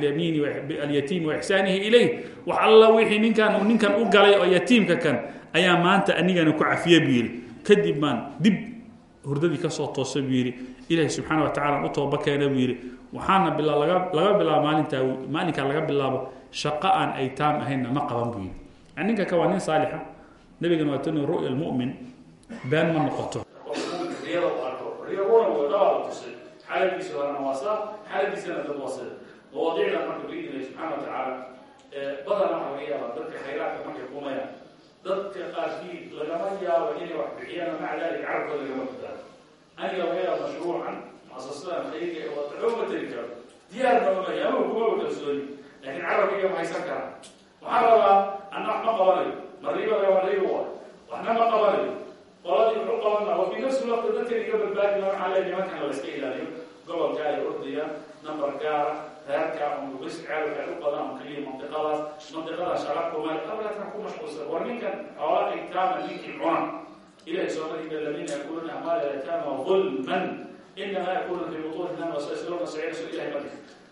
alyatiimi waixsaanihi ilayh. Wax alla wixii ninkan uu ninkan u galay oo yatiimka kan ayaa maanta anigana ku cafiye buu yidhi. Kadib baan dib hurdadii ka soo toosay buu yidhi. Ilaahay subxaana wa tacala u tooba keena buu yidhi. Waxaana laga bilaabo maalintaa maalinkaa laga bilaabo shaqo aan aytaam ahaynna ma qaban buu yidhi. Yani ninka ka waa nin nabigana waa tanu ru'ya almu'min been ma noqoto mawaadiicda marka biidnillah subxaana wa tacaala badana waxa laga yaaba dadka khayraadka markay kumayaan dadka qaarkii lagama yaabo inay wax bixiyaan maca dalik carabkooda lagama badbaado aniga laga yaaba mashruucan muasasadan khayriga ee wadaxooma tari karo diyaar nooma ama kumaba kalsooni laakiin carabka iyo haysan kara waxaa rabaa anna wax ma qabanayo mariibada waa riiba wa waxna ma qabanayo qoladii wuxuu qabanaa wa fii nafsi waqti dadkan iga badbaadi ma waxaa leeyahay nimankan la iska ilaaliyo gobolka ay ordayaan number gaara reerka ama bris ceelka u badan ama keliya mandiqadaas shaqa kuma qablaadkan ku mashquulsan war ninkan xoola aytaama ninkii cuna ilahi soo mariga aladiina yakuluna amaala aytaama dulman inama yakuluna fi butuunihim wasayasluna saciirsu ilahi madi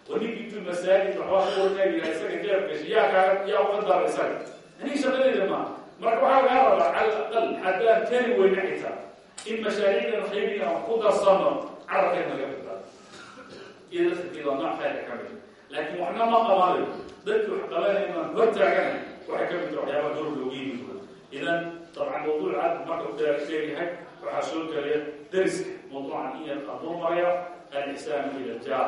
war ninkii intuu masaajid waxbaa ku warkaagaya isaga jeebkiisa yaa kaa yaa uga dara isaga aniga shaqadayda maaha marka waxaa lagaa rabaa cala aqal haddaan keni weyna xitaa in mashaariicdan khayriga aan ku darsano carabkeena laga badbaado iyo laftirkeeda waa nooc khayrka ka mid laakiin waxna ma qabanayo dadki wax qabanayaan hortaagana waxay ka mid waxyaaba door loogu yimid idan dabcan mawduuc aad marka u sheegahay waxaa soo gelaya dariska mawduucan in yar qaduu maraya alixsaanu ila jaar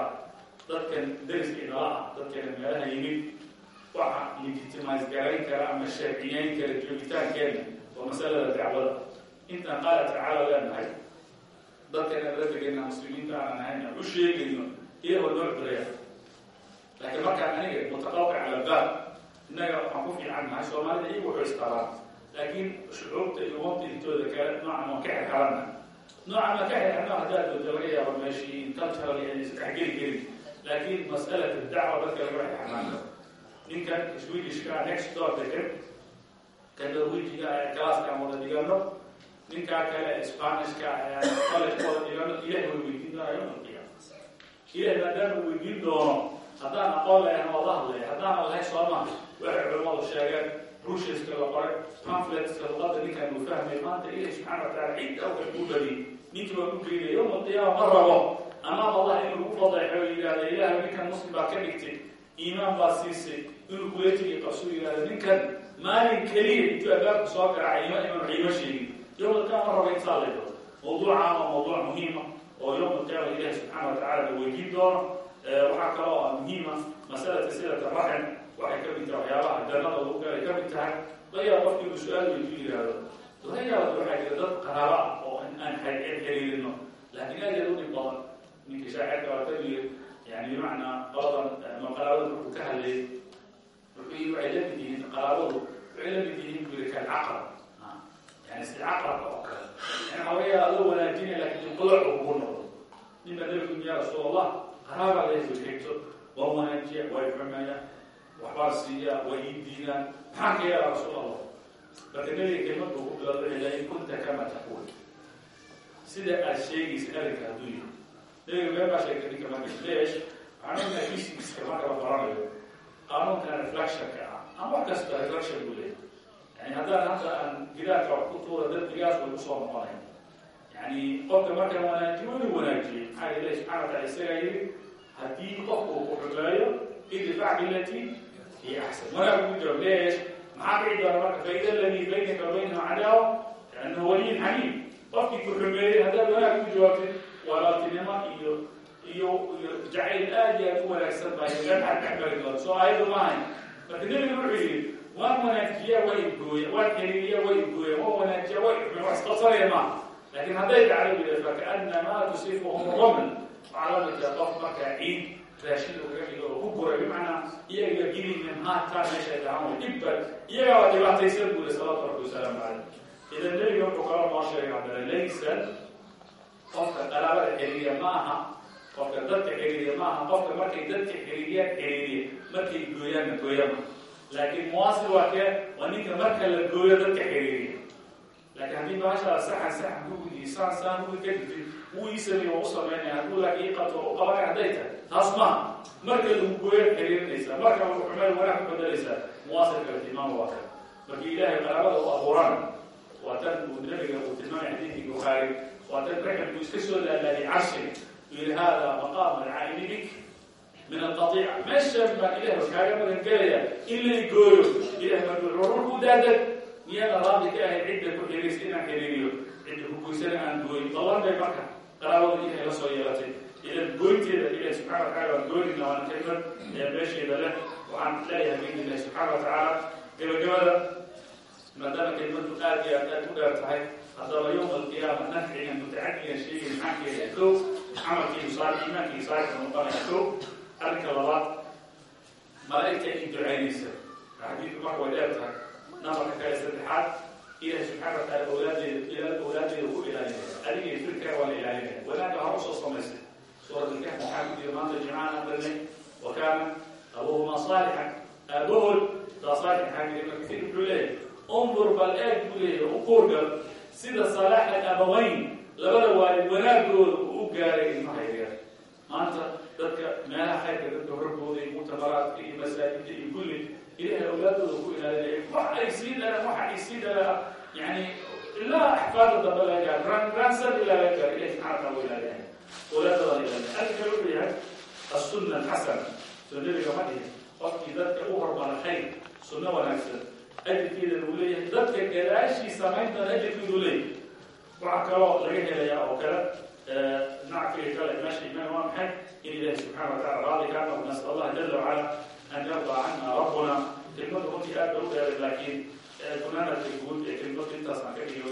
dadkan dariska inala ah dadkana meelaha yimid waxa legitimize garayn kara ama sharciyeyn kara joogitaankeena waa masalada dacwada intaan qaala tacaala leenahay dadkan aan la degayna muslimiinta aanan ahayn aan u sheegayno iyagoo noo cuduraya laakiin markaan aniga mutaqawqic cala baab innaga waxaan ku fiican nahay soomaalida iyagu wuxuu isqabaan laakiin shucuubta iyo ummadda intooda kale noocan waan ka xirxalana noocan ma ka xirxalna haddaad dooda laga yaabo meeshii cultural iyo isdhexgeli karin laakiin mas'alata dacwa dadka laga xirxalana ninkan swedishka next door degan kan norwejiga ee galaaska aan wada dhigano ninkaa kale spanishka ee college wada dhigano ilahay way weydiin doonaa ilahay maadaama weydiin doono haddaan aqoon lahayn wada hadlay haddaanan lahayn sooma waxay culimmadu sheegeen rushiska la qoray pamfletska luqada ninkan uu fahmay maanta ilahi subxana wataala cid awka u badi ninkii baa u geynaya yawma alqiyaama ma rabo amaam allah inuu ugu fadeexo yidhahda ilaah ninkan muslim baa ka dhigtay iimaan baa siisay inuu kula tegi qabsuu yidhahda ninkan maalin keliya intuu albaabka soo garacay ima iman ciimo sheegin. Yawma alqiyaama ma rabo intaa laydo mawduucan waa mawduuc muhiima oo yawma alqiyaama ilahi subxaana watacaala la weydiin doono. Waxaa kaloo ah muhiima masalata silata raxim waxay ka mid tahay waxyaabaha jannada lagu galay ka mid tahay. Layaaba qofkii uu su'aal weydu yidhaahdo layaaba waxaa jira dad qaraaba ah oo aan xiriirino. Laakiin aad yaad u dhib badan. Ninka yani bimacnaa qoladan maqalaabada markuu ka hadlayay wuxuu waxay la mid yihiin qaraabadu waxay la mid yihiin buu yiri kalcaqrab yani si caqrabka oo kale yani waxaa laga yaaba adoo wanaajinaya laakiin qulac uu kugu noqdo ninba nabigu ya rasuul allah qaraabaa la xigto waa wanaajiya way xumeeyaan waxbaa siiya way ii diidaan maxaan ka yeelaa rasuul allah marka nabiga kelimad buu ku bilowda wuxuu leeyahay kunta kama taquul sida aad sheegaysa arrinka hadduu yahay nabiga meel baa sheegtay ninka marka leesh waxaan ognahay physics-ka marka la baranayo qaanuunkan reflectionka ah ama wax kasta reflection buu leeyahay yani haddaan hadda aan gidaarka wax ku tuura dad digaas way ku soo noqonaya yani qofka markaan wanaajiyo weli wanaajiyey maxaa ilahi subxana wataala isagaa yidhi haddii qofku uu ku xumeeyo idfac bilati hiya axsan wanaag ugu jawaab leesh maxaa dhici doona marka faida alladii baynaka wa baynahu cadaawa kaanahu waliyin xamiim qofkii ku xumeeyey haddaad wanaag ugu jawaabtid walaaltinimo iyo iyo jacayl aad iyo aad u wanaagsan baa ganxad dhex mari doona soo aayadu maahayn marka nebigu wuxuu yidhi waan wanaajiyaa waa igooya waan xiriiriyaa waa igooya waan wanaajiyaa waa ixume wax isqabsanaya maaha laakiin hadday dhacdo tusifuhum raml waxaa la midkaa qof markaa ciid raashin uga dhigo oo ku guray bimacnaa iyaga gilihim haataa meeshay dhahaan way dhibba iyagaa waa dhibaataysan buu yidhi salawatu rabbi wasalaamu caleyh idan nebiga wuxuu kaloo noo sheegay haddana laysa qofka qaraabada xiriiriya ma aha qofka dadka xiriiriya ma aha qofka markay dadka xiriiriyaan xiriiriya markay gooyaanna gooyama laakiin muwasil waa kee waa ninka marka la gooyo dadka xiriiriya laakiin haddii baashaa saxan saxan hugii saan saan hugi ka dhigtay wuu ii sameeye waa u sameynaya hadduu laakiin ii qabto u qabanay hadday tahay taas maaha marka lagu gooyo xiriirinaysaa marka xumeel wanaag ku bedelaysaa muwasilka tilmaama waa kan markii ilaahay qaraabada u abuurana waa tan uu nabiga uu tilmaamay xadiidkii bukhaari waa tan rixil buu iska soo laalaayay carshiga yidhi hada maqaam alcaa'ili bik min alqatiica meeshan baan ilaah kaaga magan gelaya in la igooyo ilaah markuu rurur ku daadad miyaana raadi ka ahay cidda ku xiriirsa inaan xiriiriyo cidda ku goysana aan gooyin ballan bay marka qaraabada ilahay la soo yeelatay idan goynteeda ilahi subxana watacala waan goynayna waana ee meesheeda leh waxaan leeyahay biidn illahi subxaana watacaala gabagabada maadaama kelimadu aad iyo aad aad u dheer tahay haddaba yowma alqiyaama nafcigan mutacadigan sheegay maxaan keegaa kow camalkii saali iimaankii saalixka noqonaya kow arrinka labaad malaa'igta in ducaynaysa xadiidku marka way dheer tahay namarka kale saddexaad ilahi subxaana wataala awlaadeeda awlaadeeda ku ilaalinaya adiga iyo firkaa waa la ilaalinaya wanaagga hore u soo samaysay suurat alkahf waxaa ku jira maanta jimcaan aan barnay wa kaana abuhuma saalixan aabahood daa saalix maxaa jira marka kadib wuxuu leeyahay undur bal eeg buu leeyahay u kuurgal sida salaax alabaweyn labada waalid wanaagooda u gaaray ilmaha maanta dadka meelaha khayrka dadka horkooda iyo iyo masaajidka iyo kulli ilahay awlaadooda ku ilaalinaya wax ay sii dhalaan ay sii yani ilaa axfaada dambe laga gaaro ran ransan ilaa laga gaaro ilahay subxana taala u ilaalinahay awlaadadan ilaalinahay halka wuxuu yahay asunna alxasana soo nabiga ma dhihin qofkii dadka u hormara khayr sunno wanaagsan ajirkeeda lagu leeyahay dadka gadaashii samayntan ajirkeedu leeyahay waxaa kaloo laga helayaa oo kale nacfiga kale meesha imaan waa maxay in ilaahi subxana wataala raali ka noqo nasal allah jala wacala an yarda cana rabbuna. Kelmadu runtii aad ba u dheeray laakiin kunaanadka guud ee kelmadu intaas aan ka dhigo